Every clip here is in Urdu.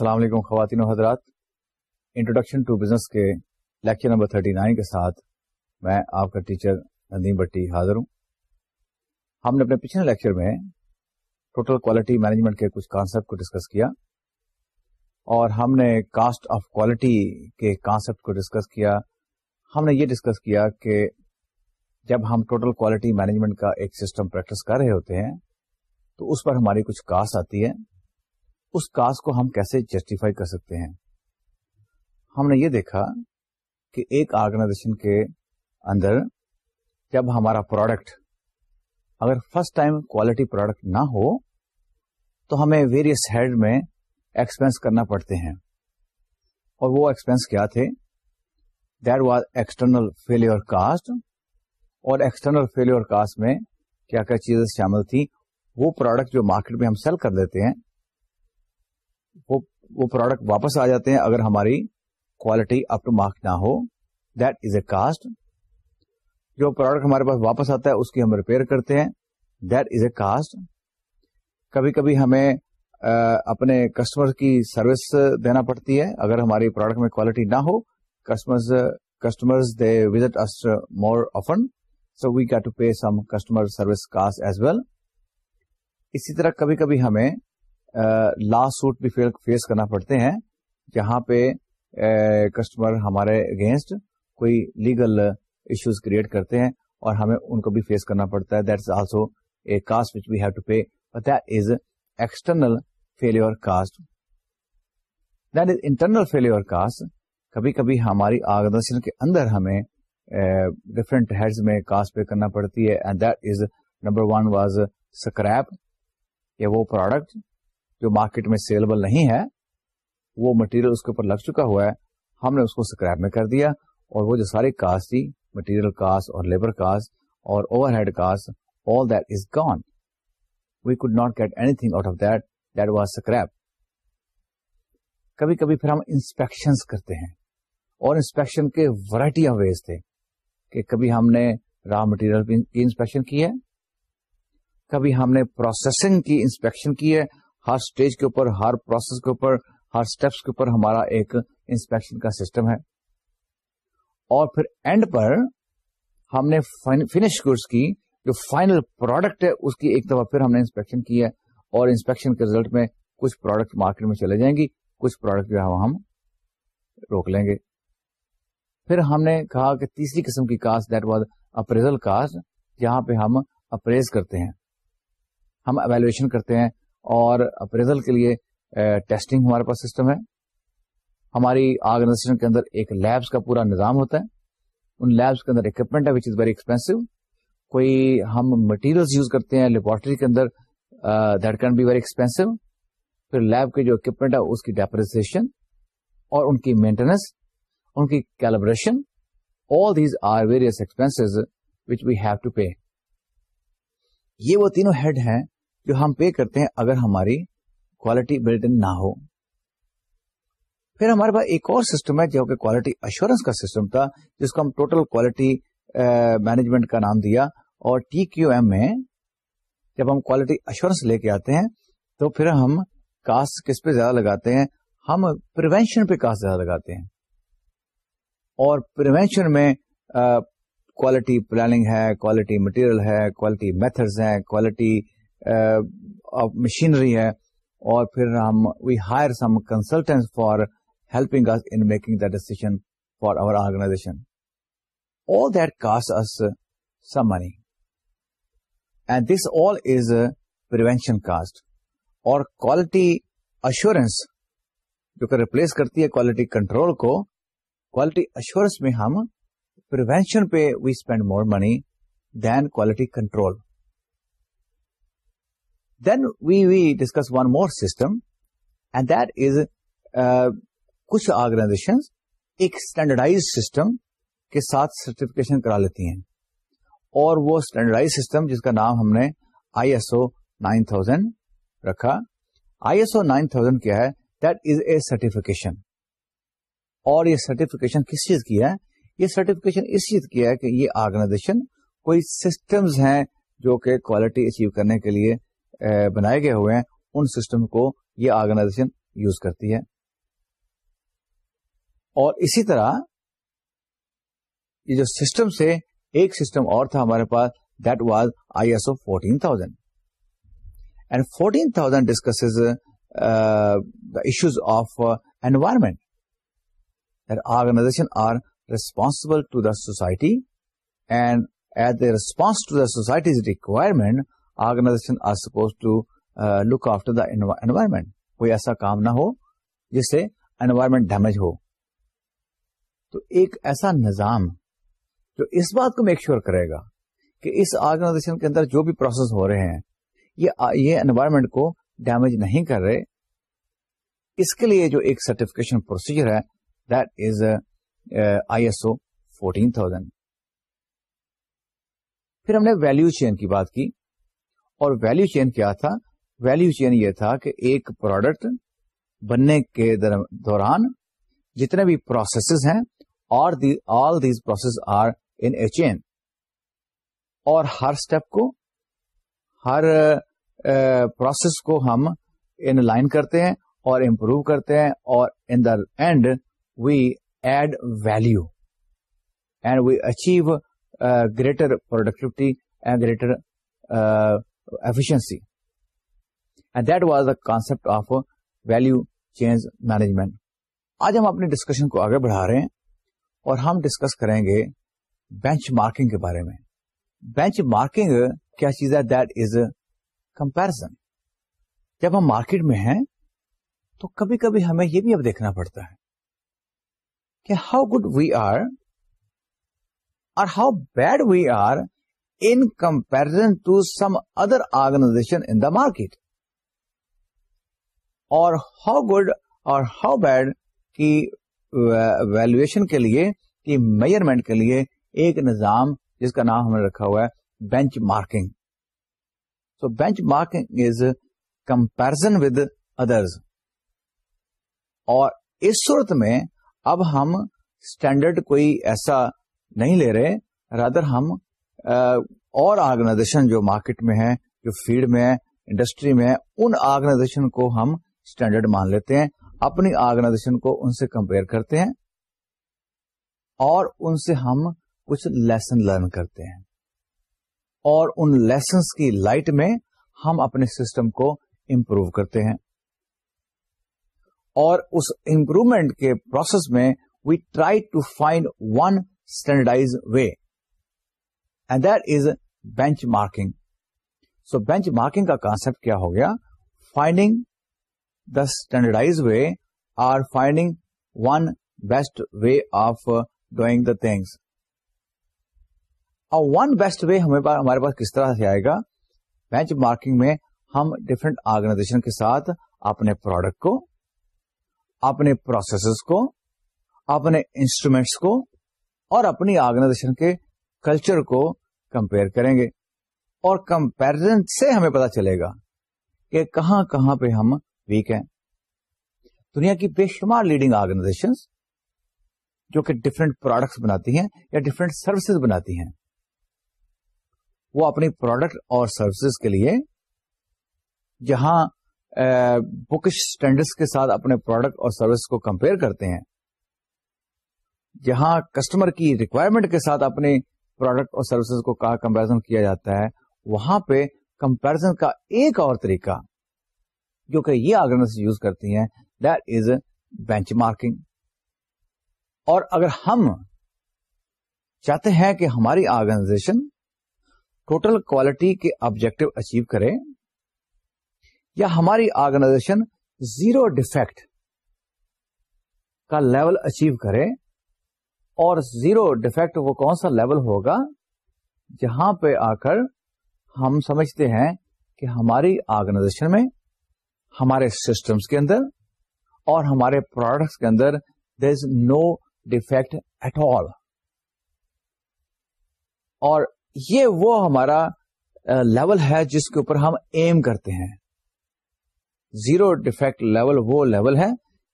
السلام علیکم خواتین و حضرات انٹروڈکشن ٹو بزنس کے لیکچر نمبر تھرٹی نائن کے ساتھ میں آپ کا ٹیچر ندیم بٹی حاضر ہوں ہم نے اپنے پچھلے لیکچر میں ٹوٹل کوالٹی مینجمنٹ کے کچھ کانسیپٹ کو ڈسکس کیا اور ہم نے کاسٹ آف کوالٹی کے کانسیپٹ کو ڈسکس کیا ہم نے یہ ڈسکس کیا کہ جب ہم ٹوٹل کوالٹی مینجمنٹ کا ایک سسٹم پریکٹس کر رہے ہوتے ہیں تو اس پر ہماری کچھ کاسٹ آتی ہے اس کاسٹ کو ہم کیسے جسٹیفائی کر سکتے ہیں ہم نے یہ دیکھا کہ ایک آرگنائزیشن کے اندر جب ہمارا پروڈکٹ اگر فرسٹ ٹائم کوالٹی پروڈکٹ نہ ہو تو ہمیں ویریس ہیڈ میں ایکسپینس کرنا پڑتے ہیں اور وہ ایکسپینس کیا تھے there was external fail cost اور ایکسٹرنل فیل کاسٹ میں کیا کیا چیزیں شامل تھیں وہ پروڈکٹ جو مارکیٹ میں ہم سیل کر دیتے ہیں وہ پروڈکٹ واپس آ جاتے ہیں اگر ہماری کوالٹی اپ ٹو مارک نہ ہو دیٹ از اے کاسٹ جو پروڈکٹ ہمارے پاس واپس آتا ہے اس کی ہم ریپیئر کرتے ہیں دیٹ از اے کاسٹ کبھی کبھی ہمیں اپنے کسٹمر کی سروس دینا پڑتی ہے اگر ہماری پروڈکٹ میں کوالٹی نہ ہو customer customer visit us more often so we get to pay some customer service cost as well اسی طرح کبھی کبھی ہمیں لا سوٹ بھی فیس کرنا پڑتے ہیں جہاں پہ کسٹمر ہمارے اگینسٹ کوئی لیگل ایشوز کریٹ کرتے ہیں اور ہمیں ان کو بھی فیس کرنا پڑتا ہے that is also a cost which we have to pay but this external fail cost that is internal fail cost کبھی کبھی ہماری آرگنائزیشن کے اندر ہمیں ڈفرنٹ ہیڈز میں کاسٹ پے کرنا پڑتی ہے and that is number one was scrap یا وہ پروڈکٹ جو مارکیٹ میں سیلبل نہیں ہے وہ مٹیریل اس کے اوپر لگ چکا ہوا ہے ہم نے اس کو اسکریپ میں کر دیا اور وہ جو ساری کاسٹ تھی مٹیریل کاسٹ اور لیبر کاسٹ اور overhead cost all that is gone we could not get anything out of that that was scrap کبھی کبھی پھر ہم انسپیکشن کرتے ہیں اور انسپیکشن کے ورائٹی آف ویز تھے کہ کبھی ہم نے را مٹیریل کی انسپیکشن کی ہے کبھی ہم نے پروسیسنگ کی انسپیکشن کی ہے ہر اسٹیج کے اوپر ہر پروسیس کے اوپر ہر اسٹیپس کے اوپر ہمارا ایک انسپیکشن کا سسٹم ہے اور پھر اینڈ پر ہم نے فنش کی جو فائنل پروڈکٹ ہے اس کی ایک دفعہ پھر ہم نے انسپیکشن کی ہے اور انسپیکشن کے ریزلٹ میں کچھ پروڈکٹ مارکیٹ میں چلے جائیں گی کچھ پروڈکٹ جو ہم روک لیں گے پھر ہم نے کہا کہ تیسری قسم کی cost that was appraisal cost جہاں پہ ہم اپریز کرتے ہیں ہم اویلویشن کرتے ہیں اور اپریزل کے لیے ٹیسٹنگ ہمارے پاس سسٹم ہے ہماری آرگنائزیشن کے اندر ایک لیبس کا پورا نظام ہوتا ہے ان لیبس کے اندر اکوپمنٹ ہے وچ از ویری ایکسپینسو کوئی ہم مٹیریل یوز کرتے ہیں لیبورٹری کے اندر that can be very expensive پھر لیب کے جو اکوپمنٹ ہے اس کی ڈیپریسن اور ان کی مینٹیننس ان کی calibration all these are various expense which we have to pay یہ وہ تینوں ہیڈ ہیں جو ہم پے کرتے ہیں اگر ہماری کوالٹی بلٹن نہ ہو پھر ہمارے پاس ایک اور سسٹم ہے جو کہ کوالٹی کا سسٹم تھا جس کو ہم ٹوٹل کوالٹی مینجمنٹ کا نام دیا اور ٹی کیو ایم میں جب ہم کوالٹی ایشورنس لے کے آتے ہیں تو پھر ہم کاسٹ کس پہ زیادہ لگاتے ہیں ہم پروینشن پہ کاسٹ زیادہ لگاتے ہیں اور پروینشن میں کوالٹی پلاننگ ہے کوالٹی مٹیریل ہے کوالٹی میتھڈز ہیں کوالٹی مشینری ہے اور پھر ہم we hire some consultant for helping us in making the decision for our organization all that cost us some money and this all is prevention cost اور کوالٹی ایشورینس جو کہ ریپلیس کرتی ہے کوالٹی کنٹرول کو کوالٹی ایشورینس میں ہم پروینشن پہ we spend more money then quality control then we we discuss one more system and that is کچھ آرگنائزیشن ایک اسٹینڈرڈائز سسٹم کے ساتھ سرٹیفکیشن کرا لیتی ہیں اور وہ اسٹینڈرڈائز سسٹم جس کا نام ہم نے I S O nine thousand رکھا I S O nine thousand کیا ہے دیٹ از اے سرٹیفکیشن اور یہ سرٹیفکیشن کس چیز کی ہے یہ سرٹیفکیشن اس چیز کی ہے کہ یہ آرگنائزیشن کوئی سسٹمز ہیں جو کہ کوالٹی اچیو کرنے کے لیے بنائے گئے ہوئے ہیں ان سسٹم کو یہ آرگنائزیشن یوز کرتی ہے اور اسی طرح یہ جو سسٹم سے ایک سسٹم اور تھا ہمارے پاس that was I S O fourteen thousand and fourteen thousand discuss the issues of environment organization responsible to the society and at the response to the society requirement organization are suppose to look after the environment کوئی ایسا کام نہ ہو جس سے انوائرمنٹ ڈیمیج ہو تو ایک ایسا نظام جو اس بات کو میک شیور کرے گا کہ اس آرگنائزیشن کے اندر جو بھی پروسیس ہو رہے ہیں یہ انوائرمنٹ کو ڈیمیج نہیں کر رہے اس کے لیے جو ایک سرٹیفکیشن پروسیجر ہے that is I S O fourteen thousand پھر ہم نے ویلو چین کی بات کی اور ویلو چین کیا تھا ویلو چین یہ تھا کہ ایک پروڈکٹ بننے کے دوران جتنے بھی پروسیسز ہیں اور all these process are in chain اور ہر اسٹیپ کو ہر پروسیس کو ہم ان لائن کرتے ہیں اور امپروو کرتے ہیں اور in the end we add value and we achieve greater productivity and greater see and that was the concept of value change management آج ہم اپنے ڈسکشن کو آگے بڑھا رہے ہیں اور ہم ڈسکس کریں گے بینچ مارکنگ کے بارے میں بینچ مارکنگ کیا چیز ہے دیٹ از کمپیرزن جب ہم مارکیٹ میں ہیں تو کبھی کبھی ہمیں یہ بھی اب دیکھنا پڑتا ہے کہ how good we are or how bad we are comparison to some other organization in the market or how good or how bad کی ویلویشن کے لیے میجرمنٹ کے لیے ایک نظام جس کا نام ہم نے رکھا ہوا ہے benchmarking so benchmarking is comparison with others اور اس صورت میں اب ہم اسٹینڈرڈ کوئی ایسا نہیں لے رہے رادر ہم اور آرگنائزیشن جو مارکیٹ میں ہیں جو فیلڈ میں ہیں انڈسٹری میں ہیں ان آرگنائزیشن کو ہم اسٹینڈرڈ مان لیتے ہیں اپنی آرگنائزیشن کو ان سے کمپیئر کرتے ہیں اور ان سے ہم کچھ لیسن لرن کرتے ہیں اور ان لیسنس کی لائٹ میں ہم اپنے سسٹم کو امپروو کرتے ہیں اور اس امپروومنٹ کے پروسیس میں we try to find one standardise way and that is benchmarking so benchmarking کا کانسپٹ کیا ہو گیا finding the standardise way or finding one best way of doing the things اور ون بیسٹ وے ہمیں ہمارے پاس کس طرح سے آئے گا بینچ مارکنگ میں ہم ڈفرنٹ آرگنائزیشن کے ساتھ اپنے پروڈکٹ کو اپنے پروسیس کو اپنے انسٹرومینٹس کو اور اپنی آرگنائزیشن کے کلچر کو کمپیئر کریں گے اور کمپیرزن سے ہمیں پتا چلے گا کہ کہاں کہاں پہ ہم ویک ہیں دنیا کی بے شمار لیڈنگ آرگنائزیشن جو کہ ڈفرنٹ پروڈکٹس بناتی ہیں یا ڈفرینٹ سروسز بناتی ہیں وہ اپنی پروڈکٹ اور سروسز کے لیے جہاں بکش اسٹینڈرڈ کے ساتھ اپنے پروڈکٹ اور سروس کو کمپیئر کرتے ہیں جہاں کسٹمر کی ریکوائرمنٹ کے ساتھ اپنے پروڈکٹ اور سروسز کو کمپیرزن کیا جاتا ہے وہاں پہ کمپیرزن کا ایک اور طریقہ جو کہ یہ یوز کرتی ہیں دیٹ از بینچ مارکنگ اور اگر ہم چاہتے ہیں کہ ہماری آرگنائزیشن ٹوٹل کوالٹی کے آبجیکٹو اچیو کرے یا ہماری آرگنائزیشن زیرو ڈیفیکٹ کا لیول اچیو کرے اور زیرو ڈیفیکٹ وہ کون سا لیول ہوگا جہاں پہ آ کر ہم سمجھتے ہیں کہ ہماری آرگنائزیشن میں ہمارے سسٹمس کے اندر اور ہمارے پروڈکٹس کے اندر دیر از نو ڈیفیکٹ ایٹ آل اور یہ وہ ہمارا لیول ہے جس کے اوپر ہم ایم کرتے ہیں زیرو ڈیفیکٹ لیول وہ لیول ہے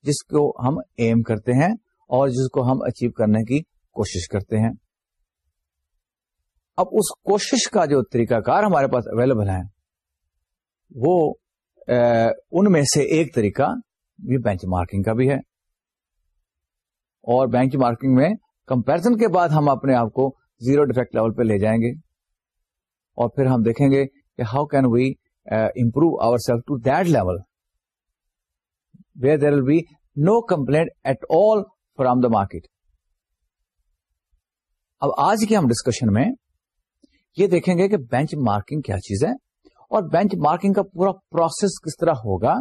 جس کو ہم ایم کرتے ہیں اور جس کو ہم اچیو کرنے کی کوشش کرتے ہیں اب اس کوشش کا جو طریقہ کار ہمارے پاس اویلیبل ہے وہ ان میں سے ایک طریقہ بینچ مارکنگ کا بھی ہے اور بینچ مارکنگ میں کمپیرزن کے بعد ہم اپنے آپ کو زیرو ڈیفیکٹ لیول پہ لے جائیں گے اور پھر ہم دیکھیں گے کہ how can we improve our self to that level where there will be no complaint at all from the market اب آج کے ہم ڈسکشن میں یہ دیکھیں گے کہ بینچ مارکنگ کیا چیز ہے اور بینچ مارکنگ کا پورا پروسیس کس طرح ہوگا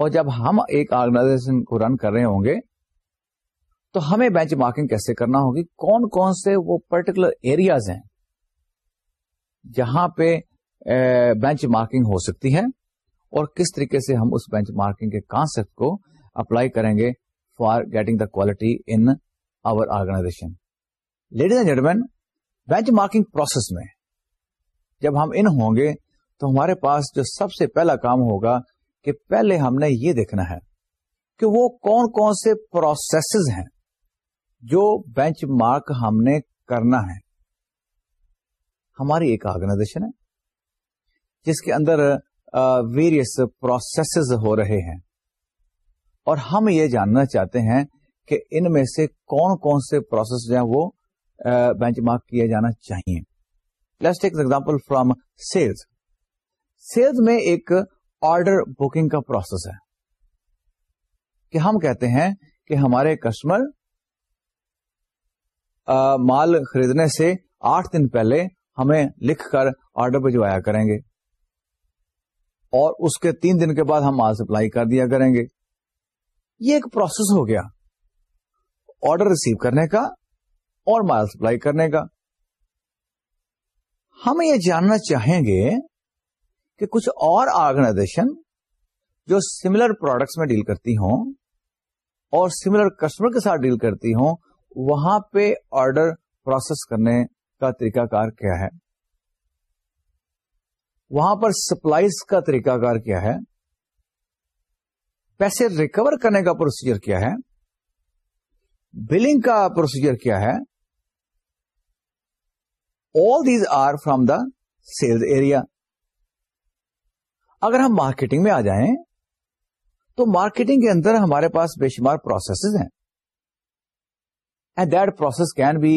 اور جب ہم ایک آرگنائزیشن کو رن کر رہے ہوں گے تو ہمیں بینچ مارکنگ کیسے کرنا ہوگی کون کون سے وہ پرٹیکولر ایریاز ہیں جہاں پہ بینچ مارکنگ ہو سکتی ہے اور کس طریقے سے ہم اس بینچ مارکنگ کے کانسیپٹ کو اپلائی کریں گے getting the quality in our our ladies and and benchmarking process میں جب ہم ان ہوں گے تو ہمارے پاس جو سب سے پہلا کام ہوگا کہ پہلے ہم نے یہ دیکھنا ہے کہ وہ کون کون سے پروسیسز ہیں جو بینچ مارک ہم نے کرنا ہے ہماری ایک آرگنائزیشن ہے جس کے اندر ویریس پروسیسز ہو رہے ہیں اور ہم یہ جاننا چاہتے ہیں کہ ان میں سے کون کون سے پروسیس جو ہیں وہ بینچ مارک کیا جانا چاہیے پسٹ take example from sales sales میں ایک آرڈر بکنگ کا پروسیس ہے کہ ہم کہتے ہیں کہ ہمارے کسٹمر مال خریدنے سے آٹھ دن پہلے ہمیں لکھ کر آرڈر بھجوایا کریں گے اور اس کے تین دن کے بعد ہم مال سپلائی کر دیا کریں گے یہ ایک پروسیس ہو گیا آرڈر ریسیو کرنے کا اور مال سپلائی کرنے کا ہم یہ جاننا چاہیں گے کہ کچھ اور آرگنائزیشن جو سملر پروڈکٹس میں ڈیل کرتی ہوں اور سملر کسٹمر کے ساتھ ڈیل کرتی ہوں وہاں پہ آرڈر پروسیس کرنے کا طریقہ کار کیا ہے وہاں پر سپلائز کا طریقہ کار کیا ہے پیسے ریکور کرنے کا پروسیجر کیا ہے بلنگ کا پروسیجر کیا ہے all these are from the sales area اگر ہم مارکیٹنگ میں آ جائیں تو مارکیٹنگ کے اندر ہمارے پاس بے شمار پروسیسز ہیں and that process can be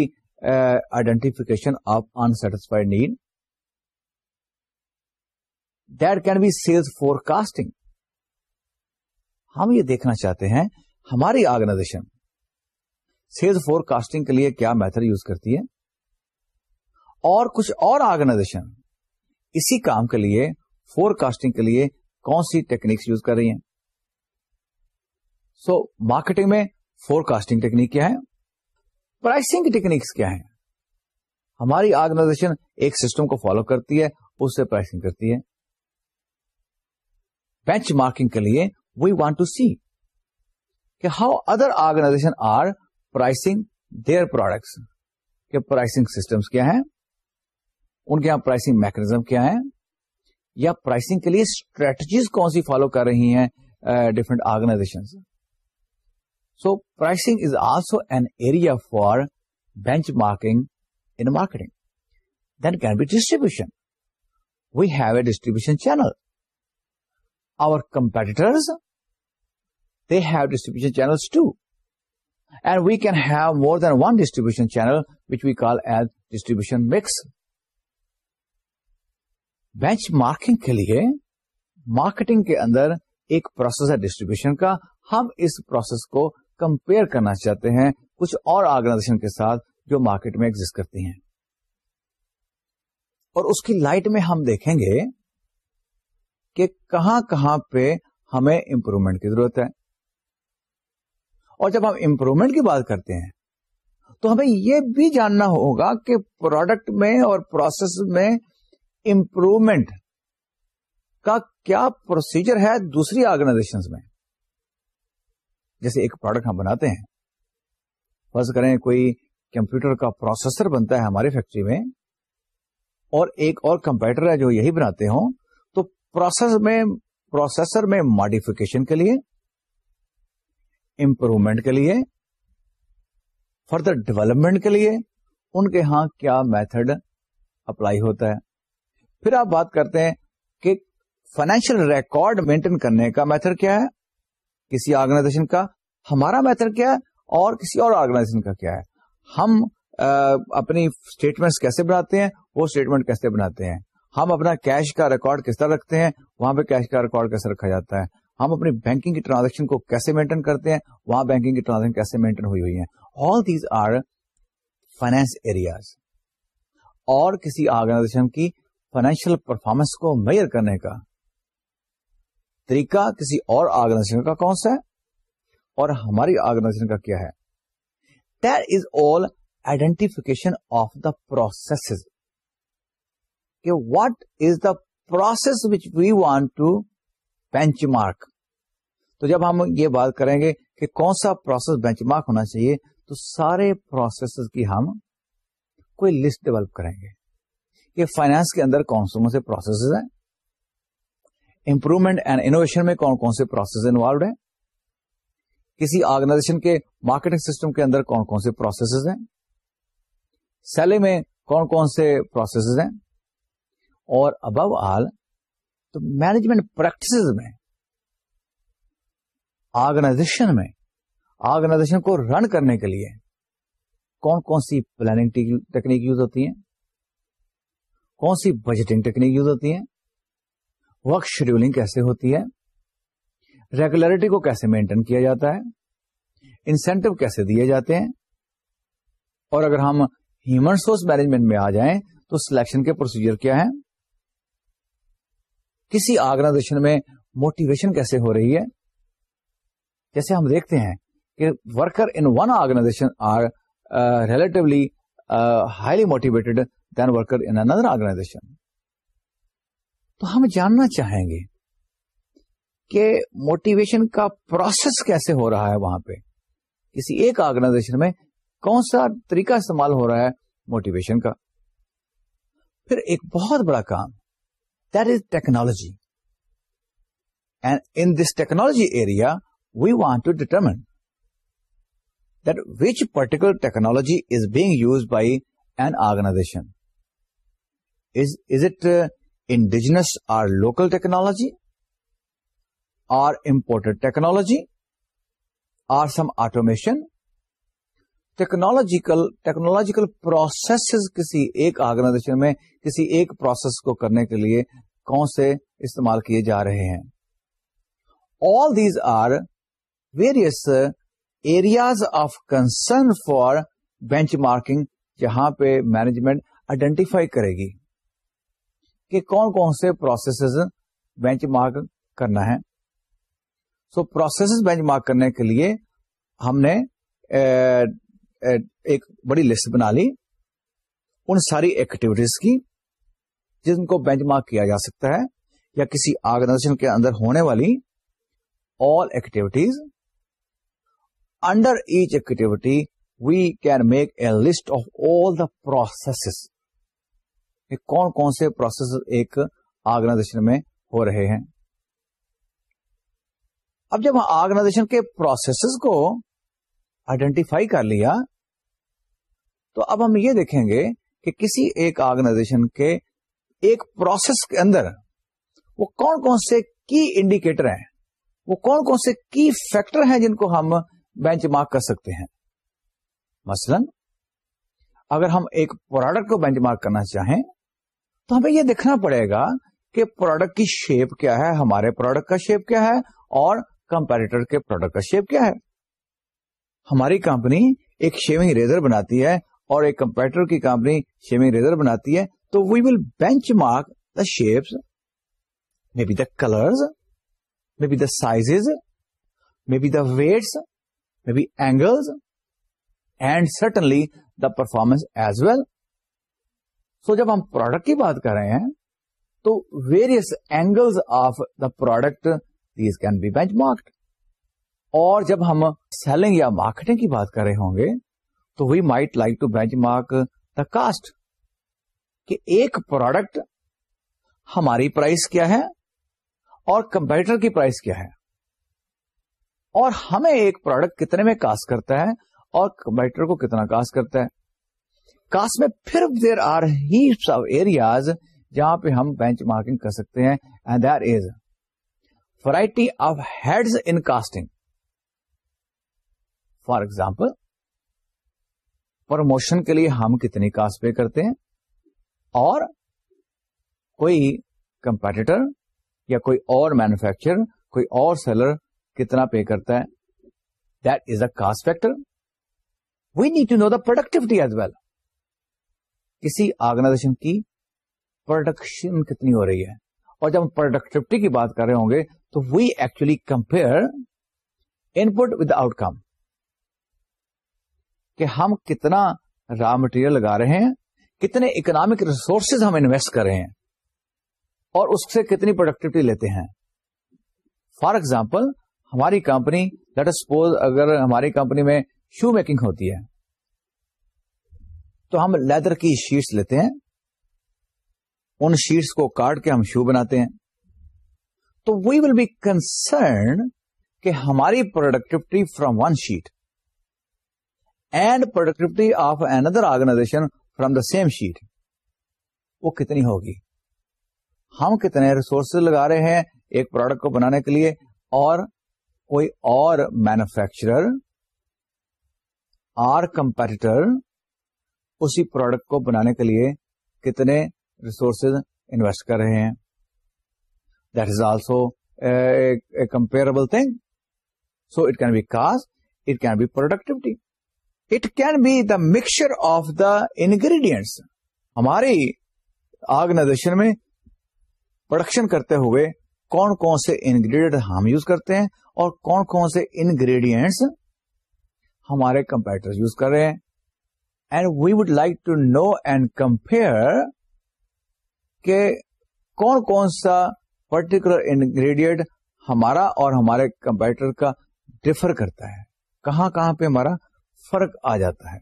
identification of unsatisfied need that can be sales forecasting ہم یہ دیکھنا چاہتے ہیں ہماری آرگنائزیشن سیلز فور کاسٹنگ کے لیے کیا میتھڈ یوز کرتی ہے اور کچھ اور آرگنائزیشن اسی کام کے لیے فور کاسٹنگ کے لیے کون سی ٹیکنیکس یوز کر رہی ہیں سو مارکیٹنگ میں فور کاسٹنگ ٹیکنیک کیا ہے پرائسنگ کی ٹیکنیکس کیا ہے ہماری آرگنائزیشن ایک سسٹم کو فالو کرتی ہے اس سے پرائسنگ کرتی ہے بینچ مارکنگ کے لیے وی وانٹ ٹو سی کہ how other organisation are pricing their products pricing systems کیا ہیں ان کے یہاں پرائسنگ میکنیزم کیا ہیں یا پرائسنگ کے لیے اسٹریٹجیز کون سی فالو کر رہی ہیں different organisation so pricing is also an area for benchmarking in marketing then can be distribution we have a distribution channel competitors they have distribution چینلورین one distribution channel benchmarking کے لیے مارکیٹنگ کے اندر ایک پروسیس ہے ڈسٹریبیوشن کا ہم اس پروسیس کو کمپیئر کرنا چاہتے ہیں کچھ اور آرگنائزیشن کے ساتھ جو مارکیٹ میں ایگزٹ کرتے ہیں اور اس کی لائٹ میں ہم دیکھیں گے کہ کہاں کہاں پہ ہمیں امپروومنٹ کی ضرورت ہے اور جب ہم امپروومنٹ کی بات کرتے ہیں تو ہمیں یہ بھی جاننا ہوگا کہ پروڈکٹ میں اور پروسیس میں امپروومنٹ کا کیا پروسیجر ہے دوسری آرگنائزیشن میں جیسے ایک پروڈکٹ ہم بناتے ہیں فرض کریں کوئی کمپیوٹر کا پروسیسر بنتا ہے ہماری فیکٹری میں اور ایک اور کمپیوٹر ہے جو یہی بناتے ہوں پروسیس میں پروسیسر میں ماڈیفکیشن کے لیے امپروومنٹ کے لیے فردر ڈیولپمنٹ کے لیے ان کے ہاں کیا میتھڈ اپلائی ہوتا ہے پھر آپ بات کرتے ہیں کہ فائنینشیل ریکارڈ مینٹین کرنے کا میتھڈ کیا ہے کسی آرگنائزیشن کا ہمارا میتھڈ کیا ہے اور کسی اور آرگنائزیشن کا کیا ہے ہم اپنی اسٹیٹمنٹ کیسے بناتے ہیں وہ اسٹیٹمنٹ کیسے بناتے ہیں ہم اپنا کیش کا ریکارڈ کس طرح رکھتے ہیں وہاں پہ کیش کا ریکارڈ کیسے رکھا جاتا ہے ہم اپنی بینکنگ کی ٹرانزیکشن کو کیسے مینٹین کرتے ہیں وہاں بینکنگ کی ٹرانزیکشن کیسے مینٹین ہوئی ہوئی ہیں all these are finance areas اور کسی آرگنائزیشن کی فائنینشیل پرفارمنس کو میئر کرنے کا طریقہ کسی اور آرگنائزیشن کا کون سا ہے اور ہماری آرگنائزیشن کا کیا ہے there is all identification of the process کہ what is the process which we want to benchmark تو جب ہم یہ بات کریں گے کہ کون سا پروسیس بینچ مارک ہونا چاہیے تو سارے پروسیس کی ہم کوئی لسٹ ڈیولپ کریں گے کہ فائنانس کے اندر کون کون سے پروسیسز ہیں امپروومنٹ اینڈ انوویشن میں کون کون سے پروسیس انوالوڈ ہیں کسی آرگنائزیشن کے مارکیٹنگ سسٹم کے اندر کون کون سے پروسیس ہیں سیلے میں کون کون سے پروسیس ہیں اور ابو آل تو مینجمنٹ پریکٹس میں آرگنائزیشن میں آرگنائزیشن کو رن کرنے کے لیے کون کون سی پلاننگ ٹیکنیک یوز ہوتی ہیں کون سی بجٹنگ ٹیکنیک یوز ہوتی ہیں ورک شیڈیولنگ کیسے ہوتی ہے ریگولرٹی کو کیسے مینٹین کیا جاتا ہے انسینٹو کیسے دیے جاتے ہیں اور اگر ہم ہیومن ریسورس مینجمنٹ میں آ جائیں تو سلیکشن کے پروسیجر کیا ہیں کسی آرگنائزیشن میں موٹیویشن کیسے ہو رہی ہے جیسے ہم دیکھتے ہیں کہ worker in one organisation are relatively highly motivated then worker in another organisation تو ہم جاننا چاہیں گے کہ موٹیویشن کا پروسیس کیسے ہو رہا ہے وہاں پہ کسی ایک آرگنائزیشن میں کون سا طریقہ استعمال ہو رہا ہے موٹیویشن کا پھر ایک بہت بڑا کام That is technology. And in this technology area, we want to determine that which particular technology is being used by an organization. Is it uh, indigenous or local technology, or imported technology, or some automation, technological technological process کسی ایک آرگنائزیشن میں کسی ایک پروسیس کو کرنے کے لیے کون سے استعمال کیے جا رہے ہیں all these are various areas of concern for benchmarking جہاں پہ مینجمنٹ آئیڈینٹیفائی کرے گی کہ کون کون سے پروسیسز بینچ مارک کرنا ہے سو پروسیس بینچ مارک کرنے کے لیے ہم نے ایک بڑی لسٹ بنا لی ان ساری ایکٹیویٹیز کی جن کو بینچ مارک کیا جا سکتا ہے یا کسی آرگنائزیشن کے اندر ہونے والی all activities under each activity we can make a list of all the process کون کون سے پروسیس ایک آرگنائزیشن میں ہو رہے ہیں اب جب آرگنائزیشن کے پروسیسز کو آئیڈینٹیفائی کر لیا تو اب ہم یہ دیکھیں گے کہ کسی ایک آرگنائزیشن کے ایک پروسیس کے اندر وہ کون کون سے کی انڈیکیٹر ہیں وہ کون کون سے کی فیکٹر ہیں جن کو ہم بینچ مارک کر سکتے ہیں مثلا اگر ہم ایک پروڈکٹ کو بینچ مارک کرنا چاہیں تو ہمیں یہ دیکھنا پڑے گا کہ پروڈکٹ کی شیپ کیا ہے ہمارے پروڈکٹ کا شیپ کیا ہے اور کمپیریٹر کے پروڈکٹ کا شیپ کیا ہے ہماری کمپنی ایک شیونگ ریزر بناتی ہے اور ایک کمپیوٹر کی کمپنی شیونگ ریزر بناتی ہے تو we will benchmark the shapes may be the colours may be the size may be the weights may be angles and certainly the performance as well so جب ہم پروڈکٹ کی بات کر رہے ہیں تو various angles of the product these can be benchmark اور جب ہم سیلنگ یا مارکیٹنگ کی بات کر رہے ہوں گے تو we might like to benchmark the cost کہ ایک پروڈکٹ ہماری پرائز کیا ہے اور کمپیوٹر کی پرائز کیا ہے اور ہمیں ایک پروڈکٹ کتنے میں کاسٹ کرتا ہے اور کمپیوٹر کو کتنا کاسٹ کرتا ہے کاسٹ میں پھر there are heaps of areas جہاں پہ ہم بینچ مارکنگ کر سکتے ہیں and there is variety of heads in costing for example promotion کے لیے ہم کتنی کاسٹ پے کرتے ہیں اور کوئی کمپیٹیٹر یا کوئی اور مینوفیکچر کوئی اور سیلر کتنا پے کرتا ہے that is a cost factor we need to know the productivity as well کسی آرگنائزیشن کی پروڈکشن کتنی ہو رہی ہے اور جب ہم پروڈکٹیوٹی کی بات کر رہے ہوں گے تو we actually compare input with outcome کہ ہم کتنا را مٹیریل لگا رہے ہیں کتنے اکنامک ریسورسز ہم انویسٹ کر رہے ہیں اور اس سے کتنی پروڈکٹیوٹی لیتے ہیں فار ایگزامپل ہماری کمپنی لیٹ سپوز اگر ہماری کمپنی میں شو میکنگ ہوتی ہے تو ہم لیدر کی شیٹس لیتے ہیں ان شیٹس کو کاٹ کے ہم شو بناتے ہیں تو وی ول بی کنسرن کہ ہماری productivity from one sheet and productivity of other organisation from the same sheet وہ کتنی ہوگی ہم کتنے ریسورسز لگا رہے ہیں ایک پروڈکٹ کو بنانے کے لیے اور کوئی اور مینوفیکچرر آر کمپیٹیٹر اسی پروڈکٹ کو بنانے کے لیے کتنے ریسورسز انویسٹ کر رہے ہیں that is also comparable thing so it can be cost it can be productivity it can be the mixture of the ingredients ہماری آگ میں پروڈکشن کرتے ہوئے کون کون سے انگریڈینٹ ہم یوز کرتے ہیں اور کون کون سے انگریڈینٹس ہمارے کمپیوٹر یوز کر رہے ہیں and we would like to know and compare کہ کون کون سا پرٹیکولر انگریڈینٹ ہمارا اور ہمارے کمپیوٹر کا ڈفر کرتا ہے کہاں کہاں پہ ہمارا فرق آ جاتا ہے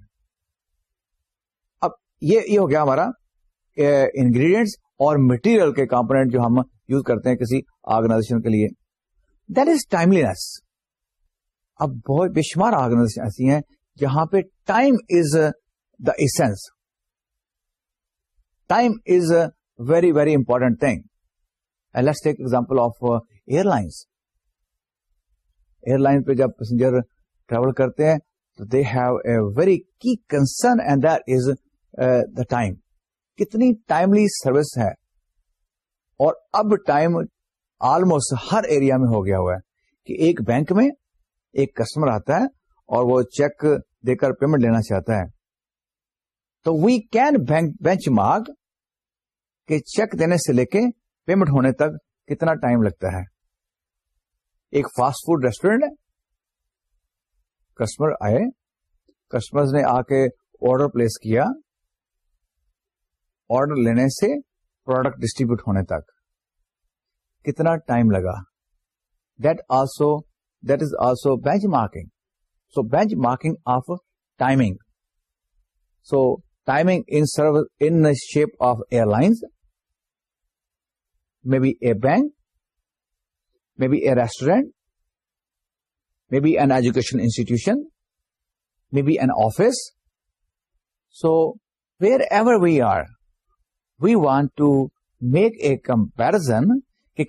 اب یہ ہو گیا ہمارا انگریڈینٹس اور مٹیریل کے کمپونیٹ جو ہم یوز کرتے ہیں کسی آرگنائزیشن کے لیے دیٹ از ٹائملینس اب بہت بے شمار آرگنائزیشن ایسی ہیں جہاں پہ time is the essence time is very very important thing let's take example of airlines airline پہ جب پیسنجر ٹریول کرتے ہیں have a very key concern and the time کتنی ٹائملی سروس ہے اور اب ٹائم آلموسٹ ہر ایریا میں ہو گیا ہوا ہے کہ ایک بینک میں ایک کسٹمر آتا ہے اور وہ چیک دے کر پیمنٹ لینا چاہتا ہے تو وی کین بینچ مارک کے چیک دینے سے لے کے پیمنٹ ہونے تک کتنا ٹائم لگتا ہے ایک فاسٹ فوڈ ریسٹورینٹ ہے کسٹمر آئے کسٹمر نے آ کے آرڈر پلیس کیا آرڈر لینے سے پروڈکٹ ڈسٹریبیوٹ ہونے تک کتنا ٹائم لگا that also that is also benchmarking so benchmarking of timing so timing in service in shape of airlines may be a bank may be a restaurant be an education institution may be an office so wherever we are we want to make a comparison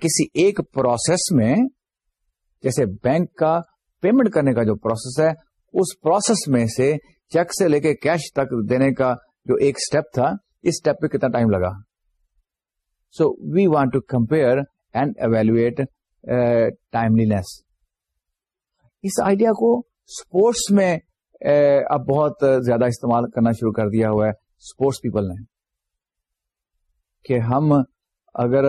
کسی ایک پروسیس میں جیسے بینک کا پیمنٹ کرنے کا جو پروسیس ہے اس پروسیس میں سے چیک سے لے کے کیش تک دینے کا جو ایک اسٹیپ تھا اس اسٹیپ پہ کتنا ٹائم لگا so we want to compare and evaluate us idea کو اسپورٹس میں اب بہت زیادہ استعمال کرنا شروع کر دیا ہوا ہے اسپورٹس پیپل نے کہ ہم اگر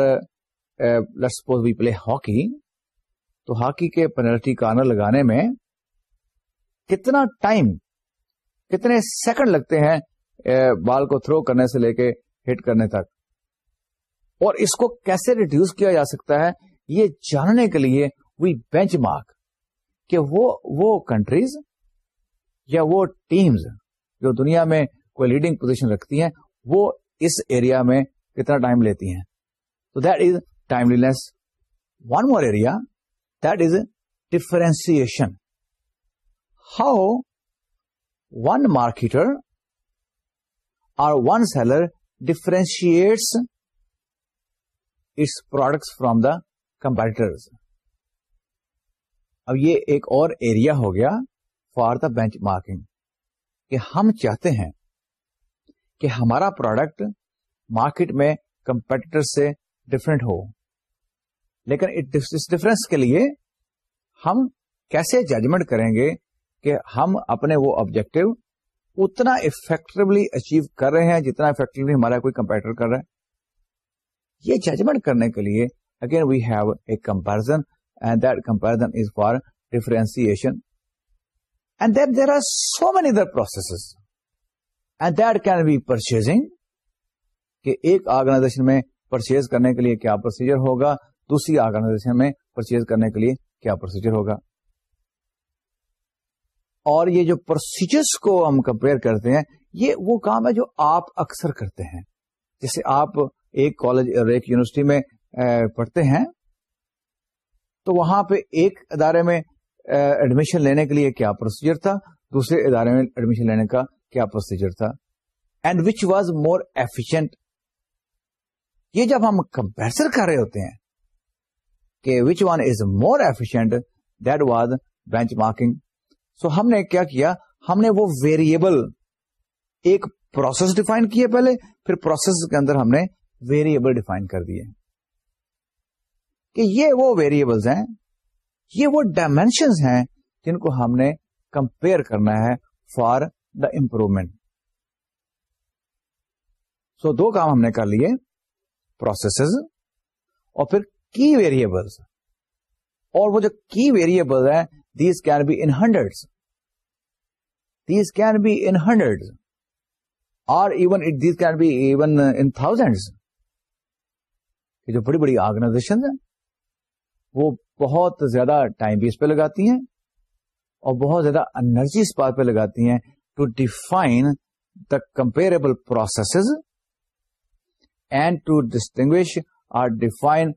سپوز وی پلے ہاکی تو ہاکی کے پینلٹی کارنر لگانے میں کتنا ٹائم کتنے سیکنڈ لگتے ہیں بال کو تھرو کرنے سے لے کے ہٹ کرنے تک اور اس کو کیسے ریڈیوس کیا جا سکتا ہے یہ جاننے کے لیے وی بینچ مارک کہ وہ کنٹریز یا وہ ٹیمز جو دنیا میں کوئی لیڈنگ پوزیشن رکھتی ہیں وہ اس ایریا میں کتنا ٹائم لیتی ہیں تو that is timeliness one more area that is differentiation how one marketer اور one seller differentiates its products from the competitors اب یہ ایک اور ایریا ہو گیا فار دا بینچ مارکنگ کہ ہم چاہتے ہیں کہ ہمارا پروڈکٹ مارکیٹ میں کمپیٹیٹر سے ڈفرینٹ ہو لیکن اس ڈفرینس کے لیے ہم کیسے ججمنٹ کریں گے کہ ہم اپنے وہ آبجیکٹو اتنا افیکٹولی اچیو کر رہے ہیں جتنا افیکٹولی ہمارا کوئی کمپیٹر کر رہا ہے یہ ججمنٹ کرنے کے لیے again we have a comparison ایک میں پرچیز کرنے کے لیے کیا پروسیجر ہوگا دوسری آرگنائزیشن میں پرچیز کرنے کے لیے کیا پروسیجر ہوگا اور یہ جو پروسیجرس کو ہم کمپیئر کرتے ہیں یہ وہ کام ہے جو آپ اکثر کرتے ہیں جیسے آپ ایک کالج اور ایک یونیورسٹی میں پڑھتے ہیں تو وہاں پہ ایک ادارے میں ایڈمیشن لینے کے لیے کیا پروسیجر تھا دوسرے ادارے میں ایڈمیشن لینے کا کیا پروسیجر تھا and which was more efficient یہ جب ہم کمپیرسر کر رہے ہوتے ہیں کہ which one is more efficient that was benchmarking so ہم نے کیا کیا ہم نے وہ ویریبل ایک پروسیس ڈیفائن کیے پہلے پھر پروسیس کے اندر ہم نے ویریبل ڈیفائن کر دیے کہ یہ وہ ویریبلز ہیں یہ وہ ڈائمینشنز ہیں جن کو ہم نے کمپیئر کرنا ہے فار دا امپروومنٹ سو دو کام ہم نے کر لیے پروسیسز اور پھر کی ویریبلز اور وہ جو کی ویریبل ہیں these can be in hundred these can be in hundred or even these can be even in thousand جو بڑی بڑی آرگنائزیشن ہیں وہ بہت زیادہ ٹائم بھی اس پہ لگاتی ہیں اور بہت زیادہ انرجی اس بات پہ لگاتی ہیں to define the comparable process and to distinguish or define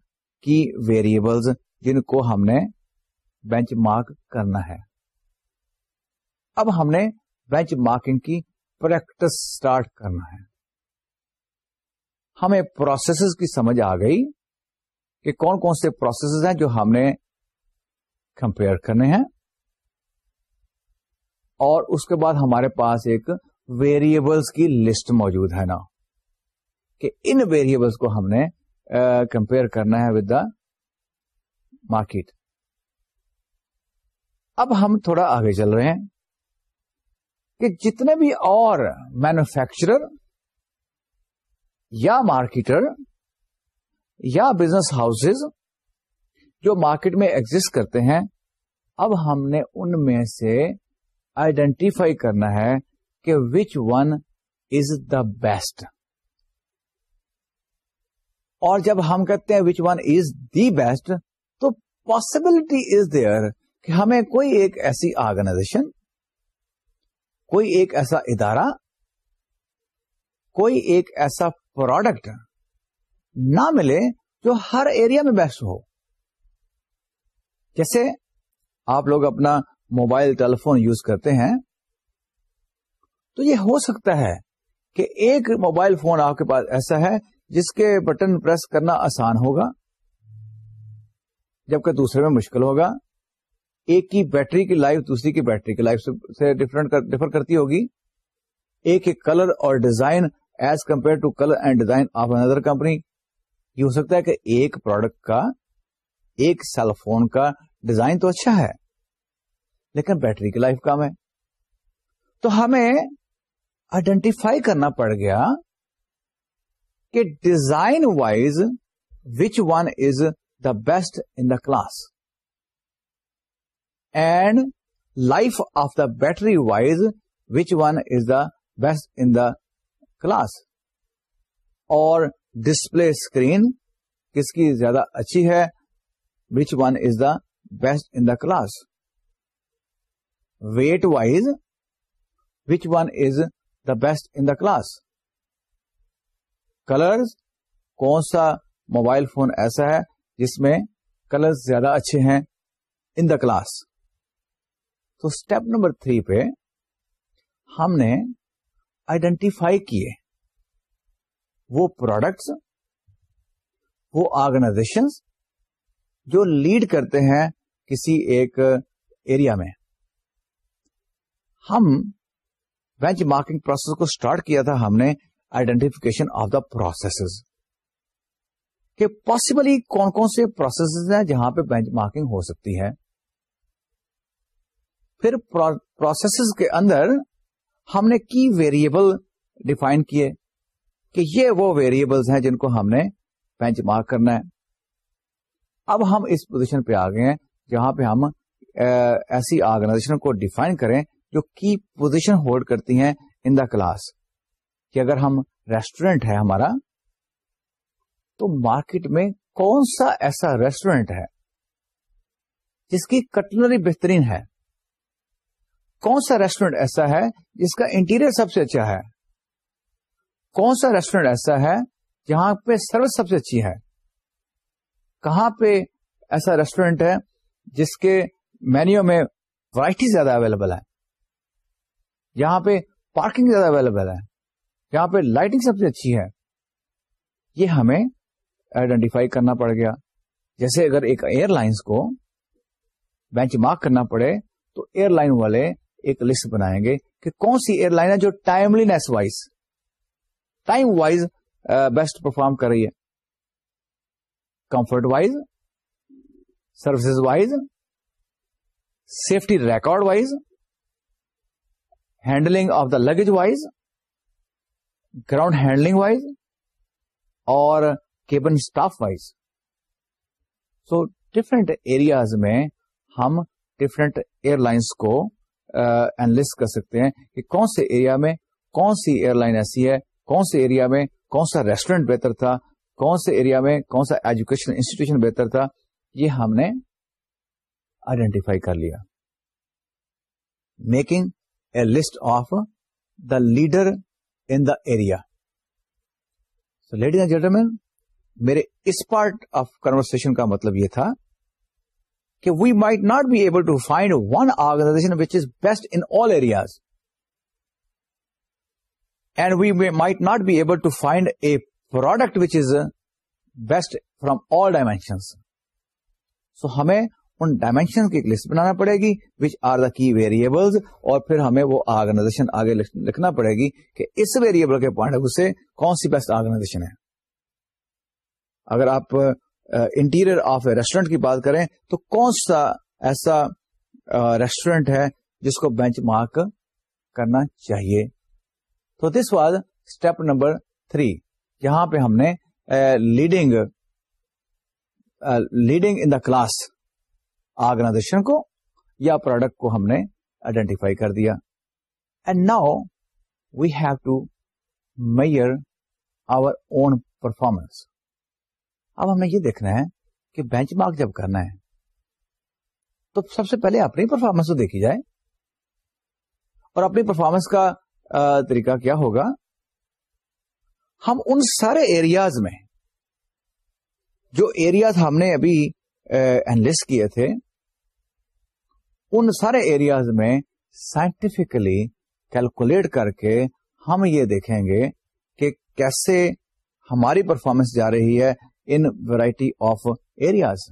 key variables جن کو ہم نے بینچ مارک کرنا ہے اب ہم نے بینچ مارکنگ کی پریکٹس سٹارٹ کرنا ہے ہمیں پروسیسز کی سمجھ آ گئی کہ کون کون سے پروسیسز ہیں جو ہم نے کمپیئر کرنے ہیں اور اس کے بعد ہمارے پاس ایک ویریبلس کی لسٹ موجود ہے نا کہ ان ویریبلس کو ہم نے کمپیئر کرنا ہے ود دا مارکیٹ اب ہم تھوڑا آگے چل رہے ہیں کہ جتنے بھی اور مینوفیکچرر یا مارکیٹر یا بزنس ہاؤسز جو مارکیٹ میں ایگزٹ کرتے ہیں اب ہم نے ان میں سے آئیڈینٹیفائی کرنا ہے کہ which one is the best اور جب ہم کہتے ہیں which one is the best تو پاسبلٹی از دیئر کہ ہمیں کوئی ایک ایسی آرگنائزیشن کوئی ایک ایسا ادارہ کوئی ایک ایسا پروڈکٹ نہ ملے جو ہر ایریا میں بحث ہو جیسے آپ لوگ اپنا موبائل ٹیلیفون فون یوز کرتے ہیں تو یہ ہو سکتا ہے کہ ایک موبائل فون آپ کے پاس ایسا ہے جس کے بٹن پریس کرنا آسان ہوگا جبکہ دوسرے میں مشکل ہوگا ایک کی بیٹری کی لائف دوسری کی بیٹری کی لائف سے ڈفرنٹ ڈفر کرتی ہوگی ایک کلر اور design as compare to colour and design of another company یہ ہو سکتا ہے کہ ایک پروڈکٹ کا ایک سیل فون کا ڈیزائن تو اچھا ہے لیکن بیٹری کی لائف کم ہے تو ہمیں آئیڈینٹیفائی کرنا پڑ گیا کہ design wise which one is the best in the class and life of the battery wise which one is the best in the class اور ڈسپلے اسکرین کس کی زیادہ اچھی ہے which one is the best in the class weight wise which one is the best in the class colour کون سا موبائل فون ایسا ہے جس میں کلر زیادہ اچھے ہیں ان دا کلاس تو اسٹیپ نمبر تھری پہ ہم نے آئیڈینٹیفائی کیے وہ پروڈکٹس وہ آرگنائزیشن جو لیڈ کرتے ہیں کسی ایک ایریا میں ہم بینچ مارکنگ پروسیس کو اسٹارٹ کیا تھا ہم نے آئیڈینٹیفکیشن آف دا پروسیس کہ پاسبلی کون کون سے پروسیس ہیں جہاں پہ بینچ مارکنگ ہو سکتی ہے پھر پروسیس کے اندر ہم نے کی ویریبل ڈیفائن کیے کہ یہ وہ ویریبلس ہیں جن کو ہم نے بینچ مارک کرنا ہے اب ہم اس پوزیشن پہ آ گئے ہیں جہاں پہ ہم ایسی آرگنائزیشن کو ڈیفائن کریں جو کی پوزیشن ہولڈ کرتی ہیں ان دا کلاس کہ اگر ہم ریسٹورینٹ ہے ہمارا تو مارکیٹ میں کون سا ایسا ریسٹورینٹ ہے جس کی کٹلری بہترین ہے کون سا ریسٹورینٹ ایسا ہے جس کا انٹیریئر سب سے اچھا ہے کون سا ریسٹورینٹ ایسا ہے جہاں پہ سروس سب سے اچھی ہے کہاں پہ ایسا ریسٹورینٹ ہے جس کے مینیو میں ورائٹی زیادہ اویلیبل ہے یہاں پہ پارکنگ زیادہ اویلیبل ہے یہاں پہ لائٹنگ سب سے اچھی ہے یہ ہمیں آئیڈینٹیفائی کرنا پڑ گیا جیسے اگر ایک ایئر لائنس کو بینچ مارک کرنا پڑے تو ایئر لائن والے ایک لسٹ بنائیں گے کہ کون سی ایئر لائن ہے جو timeliness wise time wise best perform کر رہی ہے comfort wise services wise safety record wise handling of the luggage wise ground handling wise اور cabin staff wise so different areas میں ہم ڈفرنٹ ایئر لائنس کو اینالس کر سکتے ہیں کہ کون سے ایریا میں کون سی ایئر لائن ایسی ہے کون سے ایریا میں کون سا ریسٹورینٹ بہتر تھا کون سے ایریا میں کون سا ایجوکیشن انسٹیٹیوشن بہتر تھا یہ ہم نے آئیڈینٹیفائی کر لیا making a list of the leader in the area so ladies and gentlemen میرے اس پارٹ آف کنورسن کا مطلب یہ تھا کہ we might not be able to find one organisation which is best in all areas and we way might not be able to find a product which is best from all dimensions so ہمیں ان ڈائمینشن کی ایک لسٹ بنانا پڑے گی وچ آر دا کی ویریبلز اور پھر ہمیں وہ آرگنائزیشن آگے لکھنا پڑے گی کہ اس ویریبل کے پوائنٹ آف ویو سے کون سی بیسٹ آرگنائزیشن ہے اگر آپ انٹیریئر آف اے ریسٹورینٹ کی بات کریں تو کون سا ایسا ریسٹورینٹ uh, ہے جس کو بینچ مارک کرنا چاہیے تو this was step number three جہاں پہ ہم نے leading leading in the class organisation کو یا پروڈکٹ کو ہم نے آئیڈینٹیفائی کر دیا and now we have to measure our own performance اب ہمیں یہ دیکھنا ہے کہ بینچ مارک جب کرنا ہے تو سب سے پہلے اپنی پرفارمنس کو دیکھی جائے اور اپنی پرفارمنس کا طریقہ کیا ہوگا ہم ان سارے ایریاز میں جو ایریاز ہم نے ابھی انلسٹ کیے تھے ان سارے ایریاز میں سائنٹیفکلی کیلکولیٹ کر کے ہم یہ دیکھیں گے کہ کیسے ہماری پرفارمنس جا رہی ہے ان ویرائٹی آف ایریاز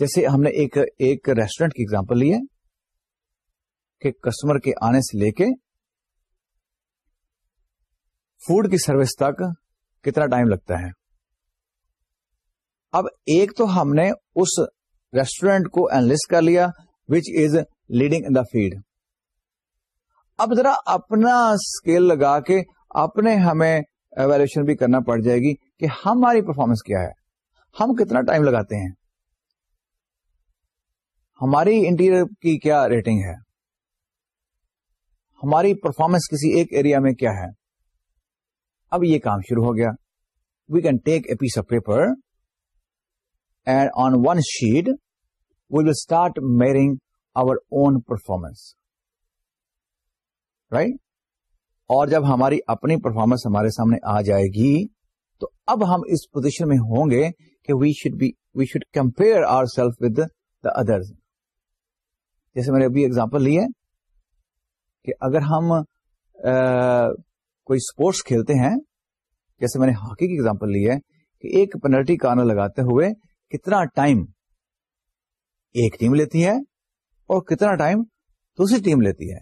جیسے ہم نے ایک ایک ریسٹورینٹ کی ایگزامپل لی ہے کہ کسٹمر کے آنے سے لے کے فوڈ کی سروس تک کتنا ٹائم لگتا ہے اب ایک تو ہم نے اس ریسٹورینٹ کو اینالس کر لیا وچ is leading in the field اب ذرا اپنا اسکیل لگا کے اپنے ہمیں ایویلویشن بھی کرنا پڑ جائے گی کہ ہماری پرفارمنس کیا ہے ہم کتنا ٹائم لگاتے ہیں ہماری انٹیریئر کی کیا ریٹنگ ہے ہماری پرفارمنس کسی ایک ایریا میں کیا ہے اب یہ کام شروع ہو گیا we can take a piece of paper and on one sheet start marking our own performance right اور جب ہماری اپنی پرفارمنس ہمارے سامنے آ جائے گی تو اب ہم اس پوزیشن میں ہوں گے کہ we should be we should compare our self with the other جیسے میں نے ابھی اگزامپل لی ہے کہ اگر ہم کوئی اسپورٹس کھیلتے ہیں جیسے میں نے ہاکی کی ایگزامپل لی ہے کہ ایک پینلٹی کارنر لگاتے ہوئے کتنا ٹائم ایک ٹیم لیتی ہے اور کتنا ٹائم دوسری ٹیم لیتی ہے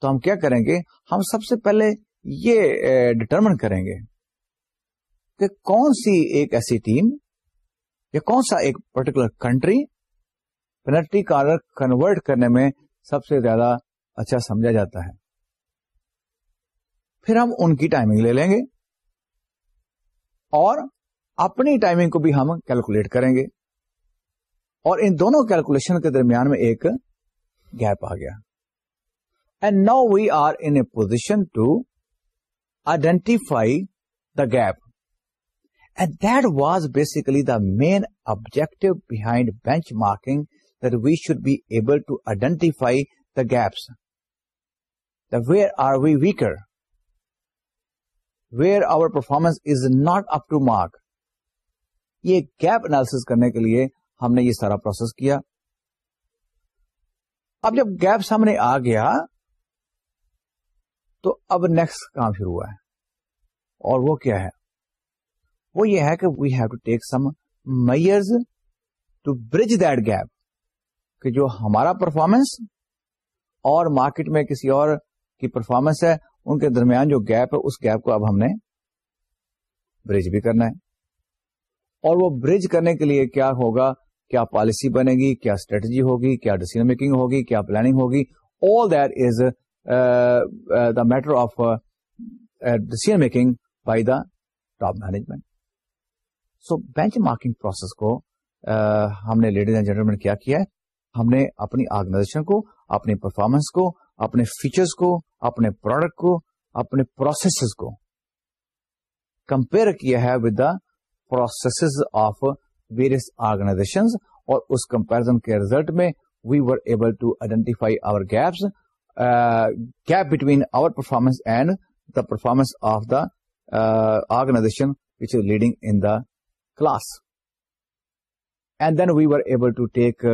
تو ہم کیا کریں گے ہم سب سے پہلے یہ ڈٹرمن کریں گے کہ کون سی ایک ایسی ٹیم یا کون سا ایک particular country penalty corner convert کرنے میں سب سے زیادہ اچھا سمجھا جاتا ہے پھر ہم ان کی ٹائمنگ لے لیں گے اور اپنی ٹائمنگ کو بھی ہم کیلکولیٹ کریں گے اور ان دونوں کیلکولیشن کے درمیان میں ایک گیپ آ گیا and now we are in position to identify the gap and that was basically the main objective behind benchmarking that we should be able to identify the gaps where are we weaker where our performance is not up to mark یہ گیپ اینالس کرنے کے لیے ہم نے یہ سارا پروسیس کیا اب جب گیپ سامنے آ گیا تو اب نیکسٹ کام شروع ہوا ہے اور وہ کیا ہے وہ یہ ہے کہ we have to take some measures to bridge that gap کہ جو ہمارا پرفارمنس اور مارکیٹ میں کسی اور کی پرفارمنس ہے ان کے درمیان جو گیپ ہے اس گیپ کو اب ہم نے برج بھی کرنا ہے اور وہ برج کرنے کے لیے کیا ہوگا کیا پالیسی بنے گی کیا اسٹریٹجی ہوگی کیا ڈیسیزن میکنگ ہوگی کیا پلاننگ ہوگی all that is the matter of decision making by the top management so benchmarking process کو uh, ہم نے لیڈیز اینڈ جینٹلمین کیا کیا ہے ہم نے اپنی آرگنائزیشن کو اپنی پرفارمنس کو اپنے فیچرز کو اپنے پروڈکٹ کو اپنے پروسیسز کو کمپیئر کیا ہے with the processes of various organization اور اس کمپیرزن کے ریزلٹ میں we were able to identify our gaps gap between our performance and the performance of the organization which is leading in the class and then we were able to take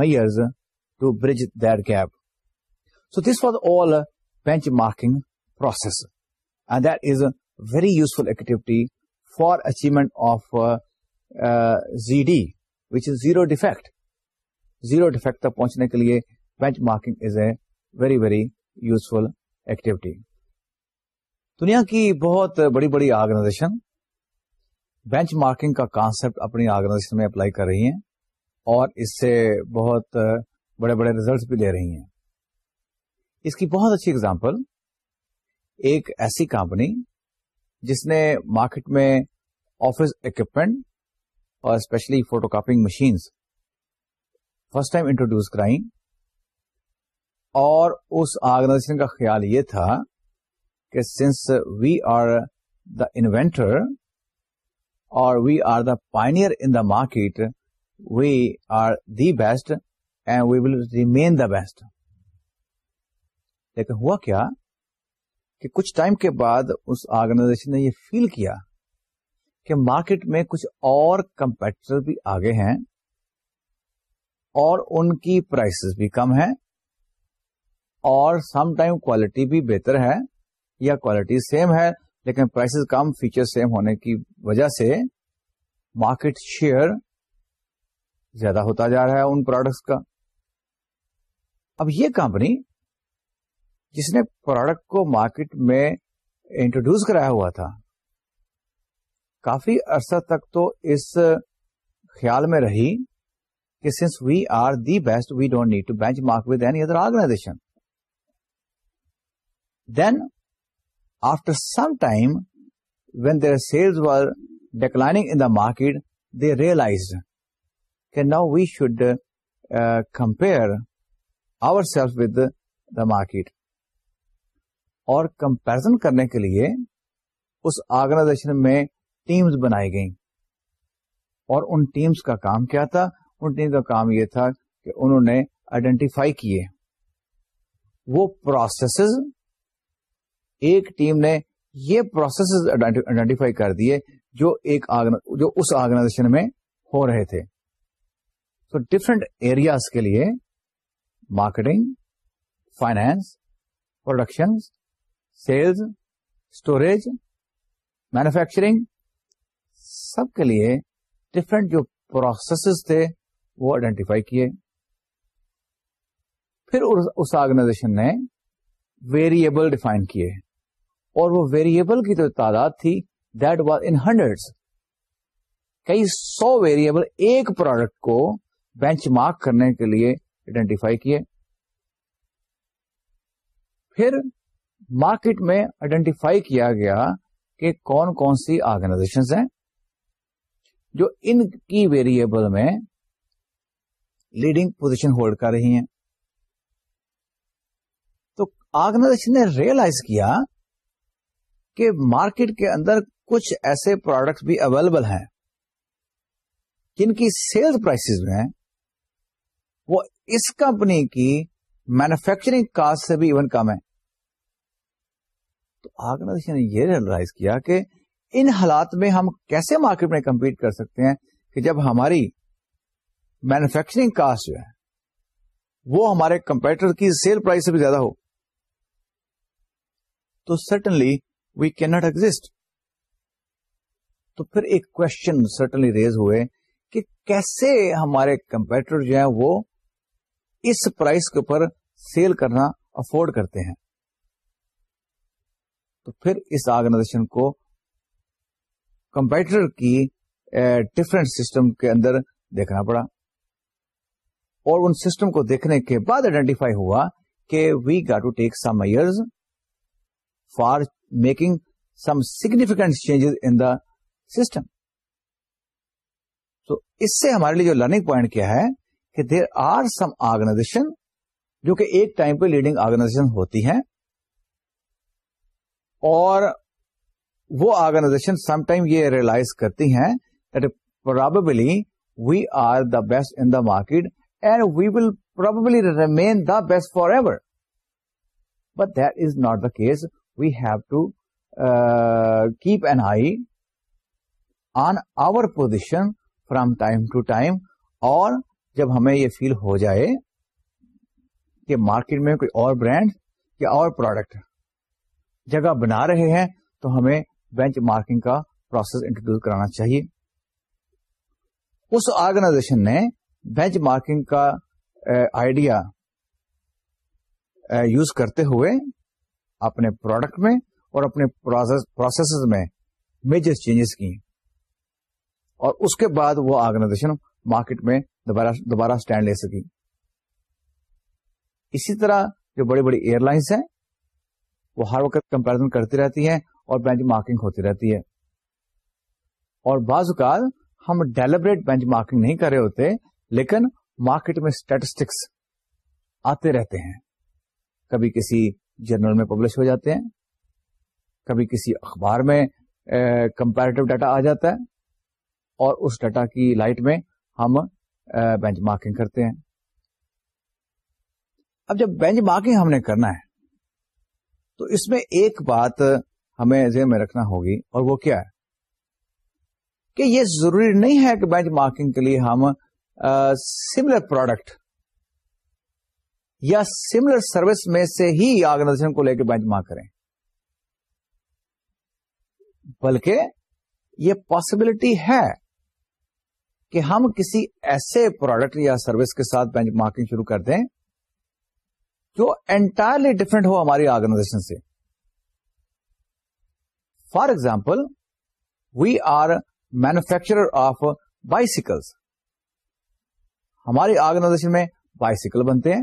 measures to bridge gap so for all benchmarking process and that is very useful activity for achievement of Z D which zero defect zero defect تک پہنچنے کے لیے benchmarking is a very very useful activity دنیا کی بہت بڑی بڑی آرگنائزیشن بینچ مارکنگ کا کانسپٹ اپنی آرگنائزیشن میں اپلائی کر رہی ہیں اور اس سے بہت بڑے بڑے ریزلٹس بھی لے رہی ہیں اس کی بہت اچھی اگزامپل ایک ایسی کمپنی جس نے مارکیٹ میں آفس اکوپمنٹ اور specially photocopying machines first time introduce کرائی اور اس آرگنائزیشن کا خیال یہ تھا کہ since we are the inventor or we are the pioneer in the market we are the best and we will remain the best لیکن ہوا کیا کہ کچھ ٹائم کے بعد اس آرگنائزیشن نے یہ فیل کیا کہ مارکیٹ میں کچھ اور کمپیٹیٹر بھی آگے ہیں اور ان کی پرائسز بھی کم ہیں اور سم ٹائم کوالٹی بھی بہتر ہے یا کوالٹی سیم ہے لیکن پرائسز کم فیچر سیم ہونے کی وجہ سے مارکیٹ شیئر زیادہ ہوتا جا رہا ہے ان پروڈکٹس کا اب یہ کمپنی جس نے پروڈکٹ کو مارکیٹ میں انٹروڈیوس کرایا ہوا تھا کافی عرصہ تک تو اس خیال میں رہی کہ since we are the best we don't need to benchmark with any other organization then after some time when their sales were declining in the market they realize کہ no we should compare our self with the market اور کمپیرزن کرنے کے لیے اس آرگنائزیشن میں ٹیمز بنائی گئیں اور ان ٹیمز کا کام کیا تھا ان ٹیم کا کام یہ تھا کہ انہوں نے آئیڈینٹیفائی کیے وہ پروسیسز ایک ٹیم نے یہ پروسیسز آئیڈینٹیفائی کر دیے جو اس آرگنائزیشن میں ہو رہے تھے تو ڈفرینٹ ایریاز کے لیے marketing finance production sales storage manufacturing سب کے لیے ڈفرینٹ جو پروسیسز تھے وہ آئیڈینٹیفائی کیے پھر اس آرگنائزیشن نے ویریبل ڈیفائن کیے اور وہ ویریبل کی جو تعداد تھی دیٹ واز ان ہنڈریڈ کئی سو ویریبل ایک پروڈکٹ کو بینچ مارک کرنے کے لیے آئیڈینٹیفائی کیے پھر مارکیٹ میں آئیڈینٹیفائی کیا گیا کہ کون کون سی آرگنائزیشن ہیں جو ان کی ویریبل میں لیڈنگ پوزیشن ہولڈ کر رہی ہیں تو آرگنائزیشن نے ریئلائز کیا کہ مارکیٹ کے اندر کچھ ایسے پروڈکٹس بھی اویلیبل ہیں جن کی سیل پرائسز میں وہ اس کمپنی کی مینوفیکچرنگ کاسٹ سے بھی ایون کم ہے تو آرگنائزیشن نے یہ ریئلائز کیا کہ ان حالات میں ہم کیسے مارکیٹ میں کمپیٹ کر سکتے ہیں کہ جب ہماری مینوفیکچرنگ کاسٹ جو ہے وہ ہمارے کمپیوٹر کی سیل پرائز سے بھی زیادہ ہو تو certainly we can not exist تو پھر ایک کوشچن سرٹنلی ریز ہوئے کہ کیسے ہمارے کمپیوٹر جو ہیں وہ اس پرائز کے اوپر سیل کرنا افورڈ کرتے ہیں تو پھر اس آرگنائزیشن کو کمپیوٹر کی ڈفرینٹ eh, سسٹم کے اندر دیکھنا پڑا اور ان سسٹم کو دیکھنے کے بعد آئیڈینٹیفائی ہوا کہ we to take some year for making some significant changes in the system تو اس سے ہمارے لیے جو لرننگ پوائنٹ کیا ہے کہ دیر آر سم آرگنائزیشن جو کہ ایک ٹائم پہ لیڈنگ آرگنائزیشن ہوتی ہیں اور وہ آرگنائزیشن سم ٹائم یہ ریئلائز کرتی ہیں probably we are the best in the market and we will probably remain the best forever but that is not the case we have to keep an eye on our position from time to time اور جب ہمیں یہ فیل ہو جائے کہ مارکیٹ میں کوئی اور برانڈ یا اور پروڈکٹ جگہ بنا رہے ہیں تو ہمیں بینچ مارکنگ کا پروسیس انٹروڈیوس کرانا چاہیے اس آرگنائزیشن نے بینچ مارکنگ کا آئیڈیا یوز کرتے ہوئے اپنے پروڈکٹ میں اور اپنے پروسیس میں میجر چینجز کی اور اس کے بعد وہ آرگنائزیشن مارکیٹ میں دوبارہ اسٹینڈ لے سکی اسی طرح جو بڑی بڑی ایئر لائنس ہیں وہ ہر وقت کمپیرزن کرتی رہتی ہے اور بینچ مارکنگ ہوتی رہتی ہے اور بعض اوقات ہم ڈیلیبریٹ بینچ مارکنگ نہیں کر رہے ہوتے لیکن مارکیٹ میں اسٹیٹسٹکس آتے رہتے ہیں کبھی کسی جرنل میں پبلش ہو جاتے ہیں کبھی کسی اخبار میں کمپیرٹیو ڈیٹا آ جاتا ہے اور اس ڈیٹا کی لائٹ میں ہم بینچ مارکنگ کرتے ہیں اب جب بینچ مارکنگ ہم نے کرنا ہے تو اس میں ایک بات ہمیں ذہن میں رکھنا ہوگی اور وہ کیا ہے کہ یہ ضروری نہیں ہے کہ بینچ مارکنگ کے لیے ہم سملر پروڈکٹ یا سملر سروس میں سے ہی آرگنائزیشن کو لے کے بینچ مارک کریں بلکہ یہ پاسبلٹی ہے کہ ہم کسی ایسے پروڈکٹ یا سروس کے ساتھ بینچ مارکنگ شروع کر دیں جو انٹائرلی ڈفرینٹ ہو ہماری آرگنائزیشن سے for example we are manufacturer of bicycles ہماری آرگنائزیشن میں بائیسیکل بنتے ہیں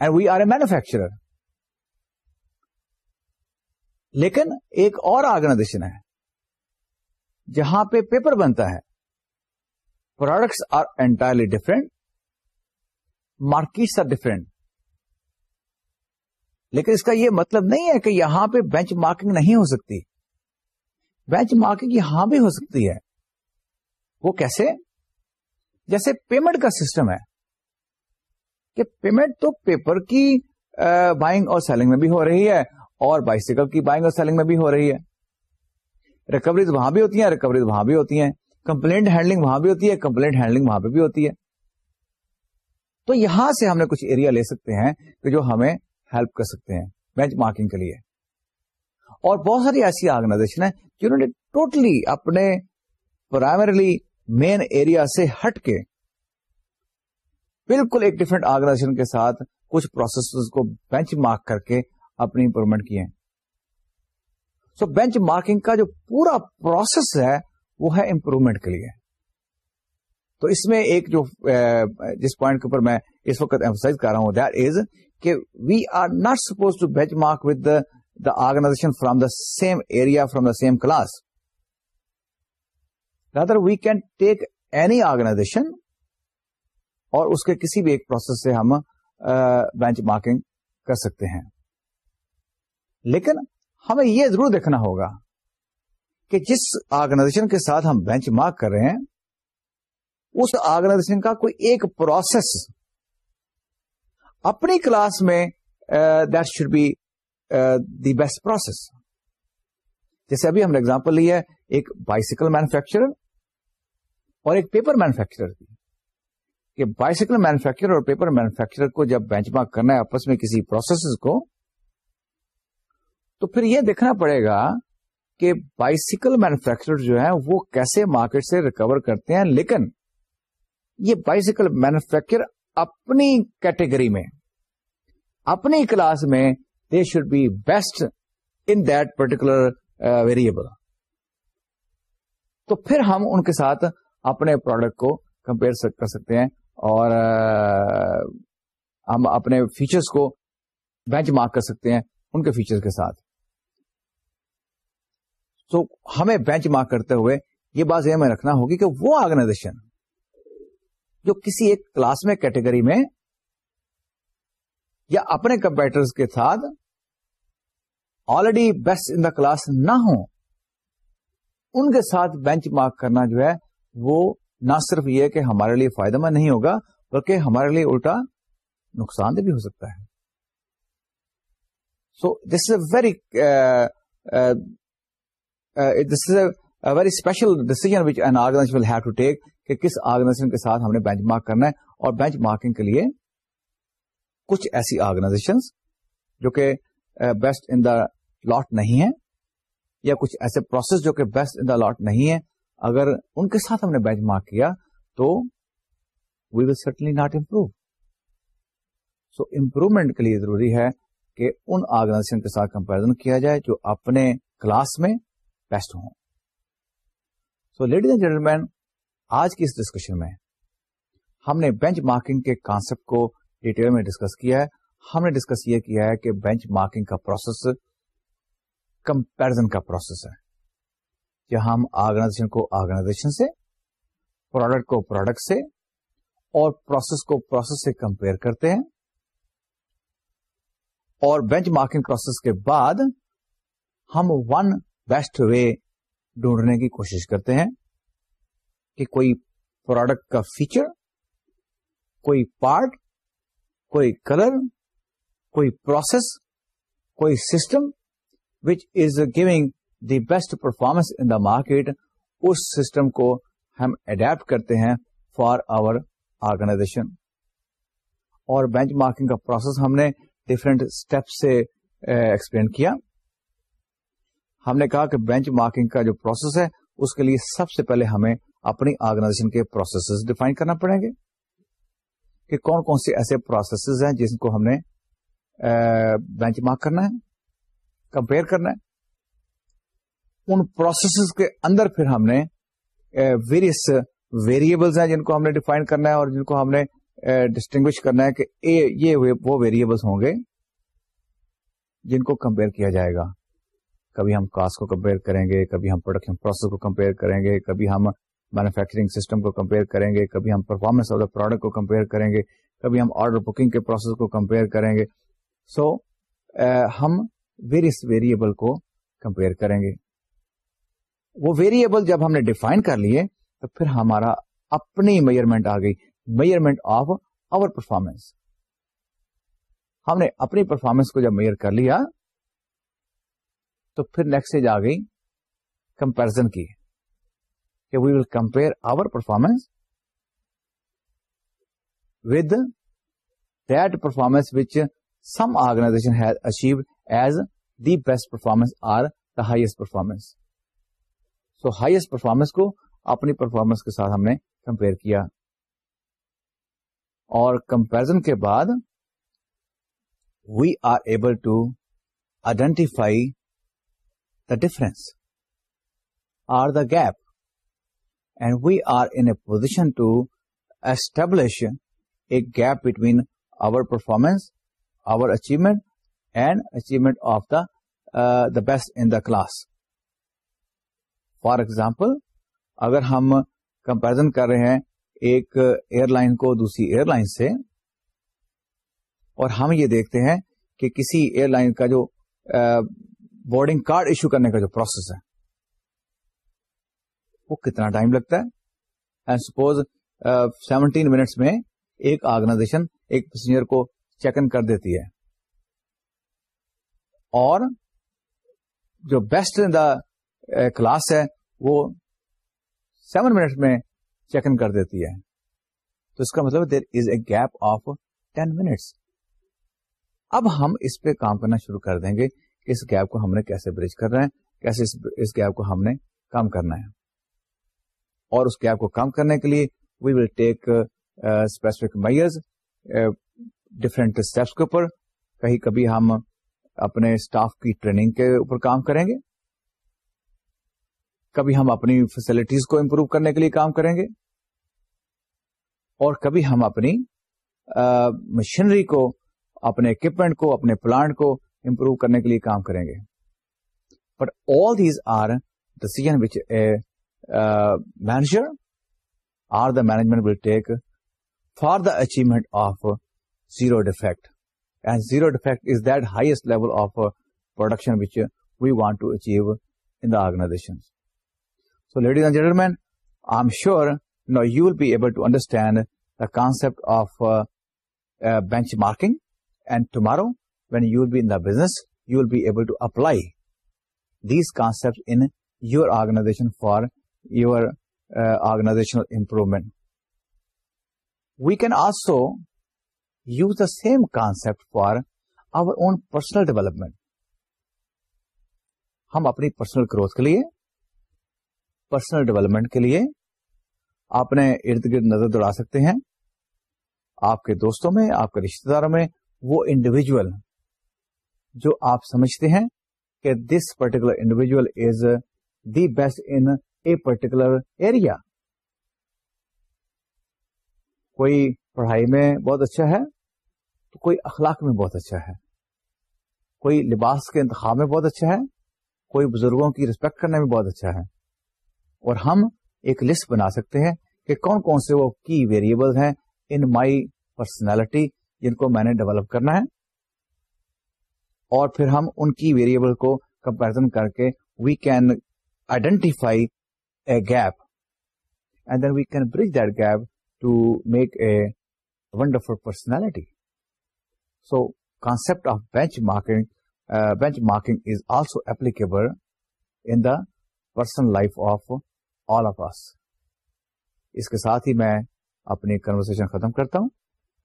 and we are a manufacturer لیکن ایک اور آرگنائزیشن ہے جہاں پہ پیپر بنتا ہے products are entirely different markets are different لیکن اس کا یہ مطلب نہیں ہے کہ یہاں پہ بینچ مارکنگ نہیں ہو سکتی بینچ مارکنگ یہاں بھی ہو سکتی ہے وہ کیسے جیسے پیمنٹ کا سسٹم ہے کہ پیمنٹ تو پیپر کی بائنگ اور سیلنگ میں بھی ہو رہی ہے اور بائیسیکل کی بائنگ اور سیلنگ میں بھی ہو رہی ہے ریکوریز وہاں بھی ہوتی ہیں ریکوریز وہاں بھی ہوتی ہیں کمپلینٹ ہینڈلنگ وہاں بھی ہوتی ہے کمپلینٹ ہینڈلنگ وہاں پہ بھی ہوتی ہے تو یہاں سے ہم نے کچھ ایریا لے سکتے ہیں کہ جو ہمیں ہیلپ کر سکتے ہیں بینچ مارکنگ کے لیے اور بہت ساری ایسی آرگنائزیشن ہیں جنہوں نے ٹوٹلی اپنے پرائمریلی مین ایریا سے ہٹ کے بالکل ایک ڈفرنٹ آرگنائزیشن کے ساتھ کچھ پروسیس کو بینچ مارک کر کے اپنی امپروومنٹ کیے سو بینچ مارکنگ کا جو پورا پروسیس ہے وہ ہے امپروومنٹ کے لیے تو اس میں ایک جو جس پوائنٹ کے اوپر میں اس وقت کر رہا ہوں دیٹ از کہ we are not suppose to benchmark with the organization from the same area from the same class rather we can take any organization اور اس کے کسی بھی ایک پروسیس سے ہم بینچ مارکنگ کر سکتے ہیں لیکن ہمیں یہ ضرور دیکھنا ہوگا کہ جس آرگنائزیشن کے ساتھ ہم بینچ مارک کر رہے ہیں اس آرگنائزیشن کا کوئی ایک پروسیس اپنی کلاس میں that should be the best process جیسے ابھی ہم نے ایگزامپل لی ہے ایک بائیسیکل مینوفیکچرر اور ایک پیپر مینوفیکچرر کی کہ بائیسیکل مینوفیکچرر اور پیپر مینوفیکچرر کو جب بینچ مارک کرنا ہے آپس میں کسی پروسیس کو تو پھر یہ دیکھنا پڑے گا کہ بائیسیکل مینوفیکچرر جو ہیں وہ کیسے مارکیٹ سے ریکور کرتے ہیں لیکن یہ بائیسیکل مینوفیکچر اپنی کیٹیگری میں اپنی کلاس میں they should be best in that particular variable تو پھر ہم ان کے ساتھ اپنے پروڈکٹ کو کمپیئر کر سکتے ہیں اور uh, ہم اپنے فیچرس کو بینچ مارک کر سکتے ہیں ان کے فیچرز کے ساتھ تو ہمیں بینچ مارک کرتے ہوئے یہ بات یہ رکھنا ہوگی کہ وہ آرگنائزیشن جو کسی ایک کلاس میں کیٹیگری میں یا اپنے کمپیوٹر کے ساتھ already best in the class نہ ہو ان کے ساتھ بینچ مارک کرنا جو ہے وہ نہ صرف یہ کہ ہمارے لیے فائدہ مند نہیں ہوگا بلکہ ہمارے لیے الٹا نقصان دہ بھی ہو سکتا ہے so this is a very this is a very special decision will have to take کہ کس آرگنائزیشن کے ساتھ ہم نے بینچ مارک کرنا ہے اور بینچ مارکنگ کے لیے کچھ ایسی آرگنائزیشن جو کہ بیسٹ ان دا لاٹ نہیں ہے یا کچھ ایسے پروسیس جو کہ بیسٹ ان دا لاٹ نہیں ہے اگر ان کے ساتھ ہم نے بینچ مارک کیا تو we will not improve so improvement کے لیے ضروری ہے کہ ان آرگنائزیشن کے ساتھ کمپیرزن کیا جائے جو اپنے کلاس میں بیسٹ ہوں so ladies and gentlemen آج کی اس ڈسکشن میں ہم نے بینچ مارکنگ کے کانسپٹ کو ڈیٹیل میں ڈسکس کیا ہے ہم نے ڈسکس یہ کیا ہے کہ بینچ مارکنگ کا پروسیس کمپیرزن کا پروسیس ہے کہ ہم آرگنائزیشن کو آرگنائزیشن سے پروڈکٹ کو پروڈکٹ سے اور پروسیس کو پروسیس سے کمپیئر کرتے ہیں اور بینچ مارکنگ پروسیس کے بعد ہم ون بیسٹ وے ڈھونڈنے کی کوشش کرتے ہیں کہ کوئی پروڈکٹ کا فیچر کوئی پارٹ کوئی کلر کوئی پروسیس کوئی system which is giving the best performance in the market us system کو ہم اڈیپٹ کرتے ہیں فار آور آرگنائزیشن اور بینچ مارکنگ کا پروسیس ہم نے ڈفرنٹ اسٹیپ سے ایکسپلین eh, کیا ہم نے کہا کہ بینچ مارکنگ کا جو پروسیس ہے اس کے لیے سب سے پہلے ہمیں اپنی آرگنائزیشن کے پروسیسز ڈیفائن کرنا پڑیں گے کہ کون کون سے ایسے پروسیسز ہیں جن کو ہم نے بینچ مارک کرنا ہے کمپیئر کرنا ہے ان پروسیسز کے اندر پھر ہم نے ویریس ہیں جن کو ہم نے ڈیفائن کرنا ہے اور جن کو ہم نے ڈسٹنگوش کرنا ہے کہ اے یہ وہ ویریبلس ہوں گے جن کو کمپیئر کیا جائے گا کبھی ہم کاسٹ کو کمپیئر کریں گے کبھی ہم پروڈکشن پروسیس کو کمپیئر کریں گے کبھی ہم مینوفیکچرنگ سسٹم کو کمپیئر کریں گے کبھی ہم پرفارمنس آف دا پروڈکٹ کو کمپیئر کریں گے کبھی ہم آرڈر بکنگ کے پروسیس کو کمپیئر کریں گے سو ہم ویریس ویریبل کو کمپیئر کریں گے وہ ویریبل جب ہم نے ڈیفائن کر لیے تو پھر ہمارا اپنی میئرمنٹ آ گئی میئرمنٹ آف آور پرفارمنس ہم نے اپنی پرفارمنس کو جب میئر کر لیا تو پھر نیکسٹ آ گئی کمپیرزن کی کہ we will compare our performance with that performance which some organization has achieve as the best performance or the highest performance so highest performance کو اپنی پرفارمنس کے ساتھ ہم نے کمپیئر کیا اور کمپیرزن کے بعد we are able to identify the difference or the gap and we are a a position to a a gap between our our our and and achievement of the the best in the class for example اگر ہم کمپیرزن کر رہے ہیں ایک ایئر لائن کو دوسری ایئر لائن سے اور ہم یہ دیکھتے ہیں کہ کسی ایئر لائن کا جو بورڈنگ کارڈ ایشو کرنے کا جو پروسیس ہے کتنا ٹائم لگتا ہے اینڈ سپوز سیونٹین منٹس میں ایک آرگنائزیشن ایک پیسنجر کو چیک ان کر دیتی ہے اور جو بیسٹ دا کلاس ہے وہ سیون منٹ میں چیک ان کر دیتی ہے تو اس کا مطلب there is a gap of ten minutes اب ہم اس پہ کام کرنا شروع کر دیں گے اس گیپ کو ہم نے کیسے بریج کرنا ہے کیسے اس گیپ کو ہم نے کام کرنا ہے اور اس گیپ کو کم کرنے کے لیے we will take specific measures different steps کے اوپر کہیں کبھی ہم اپنے اسٹاف کی ٹریننگ کے اوپر کام کریں گے کبھی ہم اپنی فیسلٹیز کو امپروو کرنے کے لیے کام کریں گے اور کبھی ہم اپنی مشینری uh, کو اپنے اکوپمنٹ کو اپنے پلانٹ کو امپروو کرنے کے لیے کام کریں گے but all these are decision manager or the management will take for the achievement of zero defect. And zero defect is that highest level of production which we want to achieve in the organizations. So, ladies and gentlemen, I'm sure now you will be able to understand the concept of uh, uh, benchmarking, and tomorrow when you will be in the business, you will be able to apply these concepts in your organization for your organizational improvement we can also use the same concept for our personal development ہم اپنی پرسنل گروتھ کے لیے پرسنل ڈیولپمنٹ کے لیے اپنے ارد گرد نظر دوڑا سکتے ہیں آپ کے دوستوں میں آپ کے رشتے داروں میں وہ انڈیویجل جو آپ سمجھتے ہیں کہ this particular individual is the best in a particular area کوئی پڑھائی میں بہت اچھا ہے تو کوئی اخلاق میں بہت اچھا ہے کوئی لباس کے انتخاب میں بہت اچھا ہے کوئی بزرگوں کی ریسپیکٹ کرنے میں بہت اچھا ہے اور ہم ایک لسٹ بنا سکتے ہیں کہ کون کون سے وہ کی ویریبل ہیں ان مائی پرسنالٹی جن کو میں نے ڈیولپ کرنا ہے اور پھر ہم ان کی ویریبل کو کمپیرزن کر کے we can identify gap and we can bridge that gap to make a wonderful personality so concept of marking is also applicable پرائف of all up اس کے ساتھ ہی میں اپنی کنورسن ختم کرتا ہوں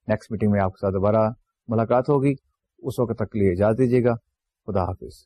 نیکسٹ میٹنگ میں آپ کے ساتھ دوبارہ ملاقات ہوگی اس وقت تک کے لیے اجازت دیجیے گا خدا حافظ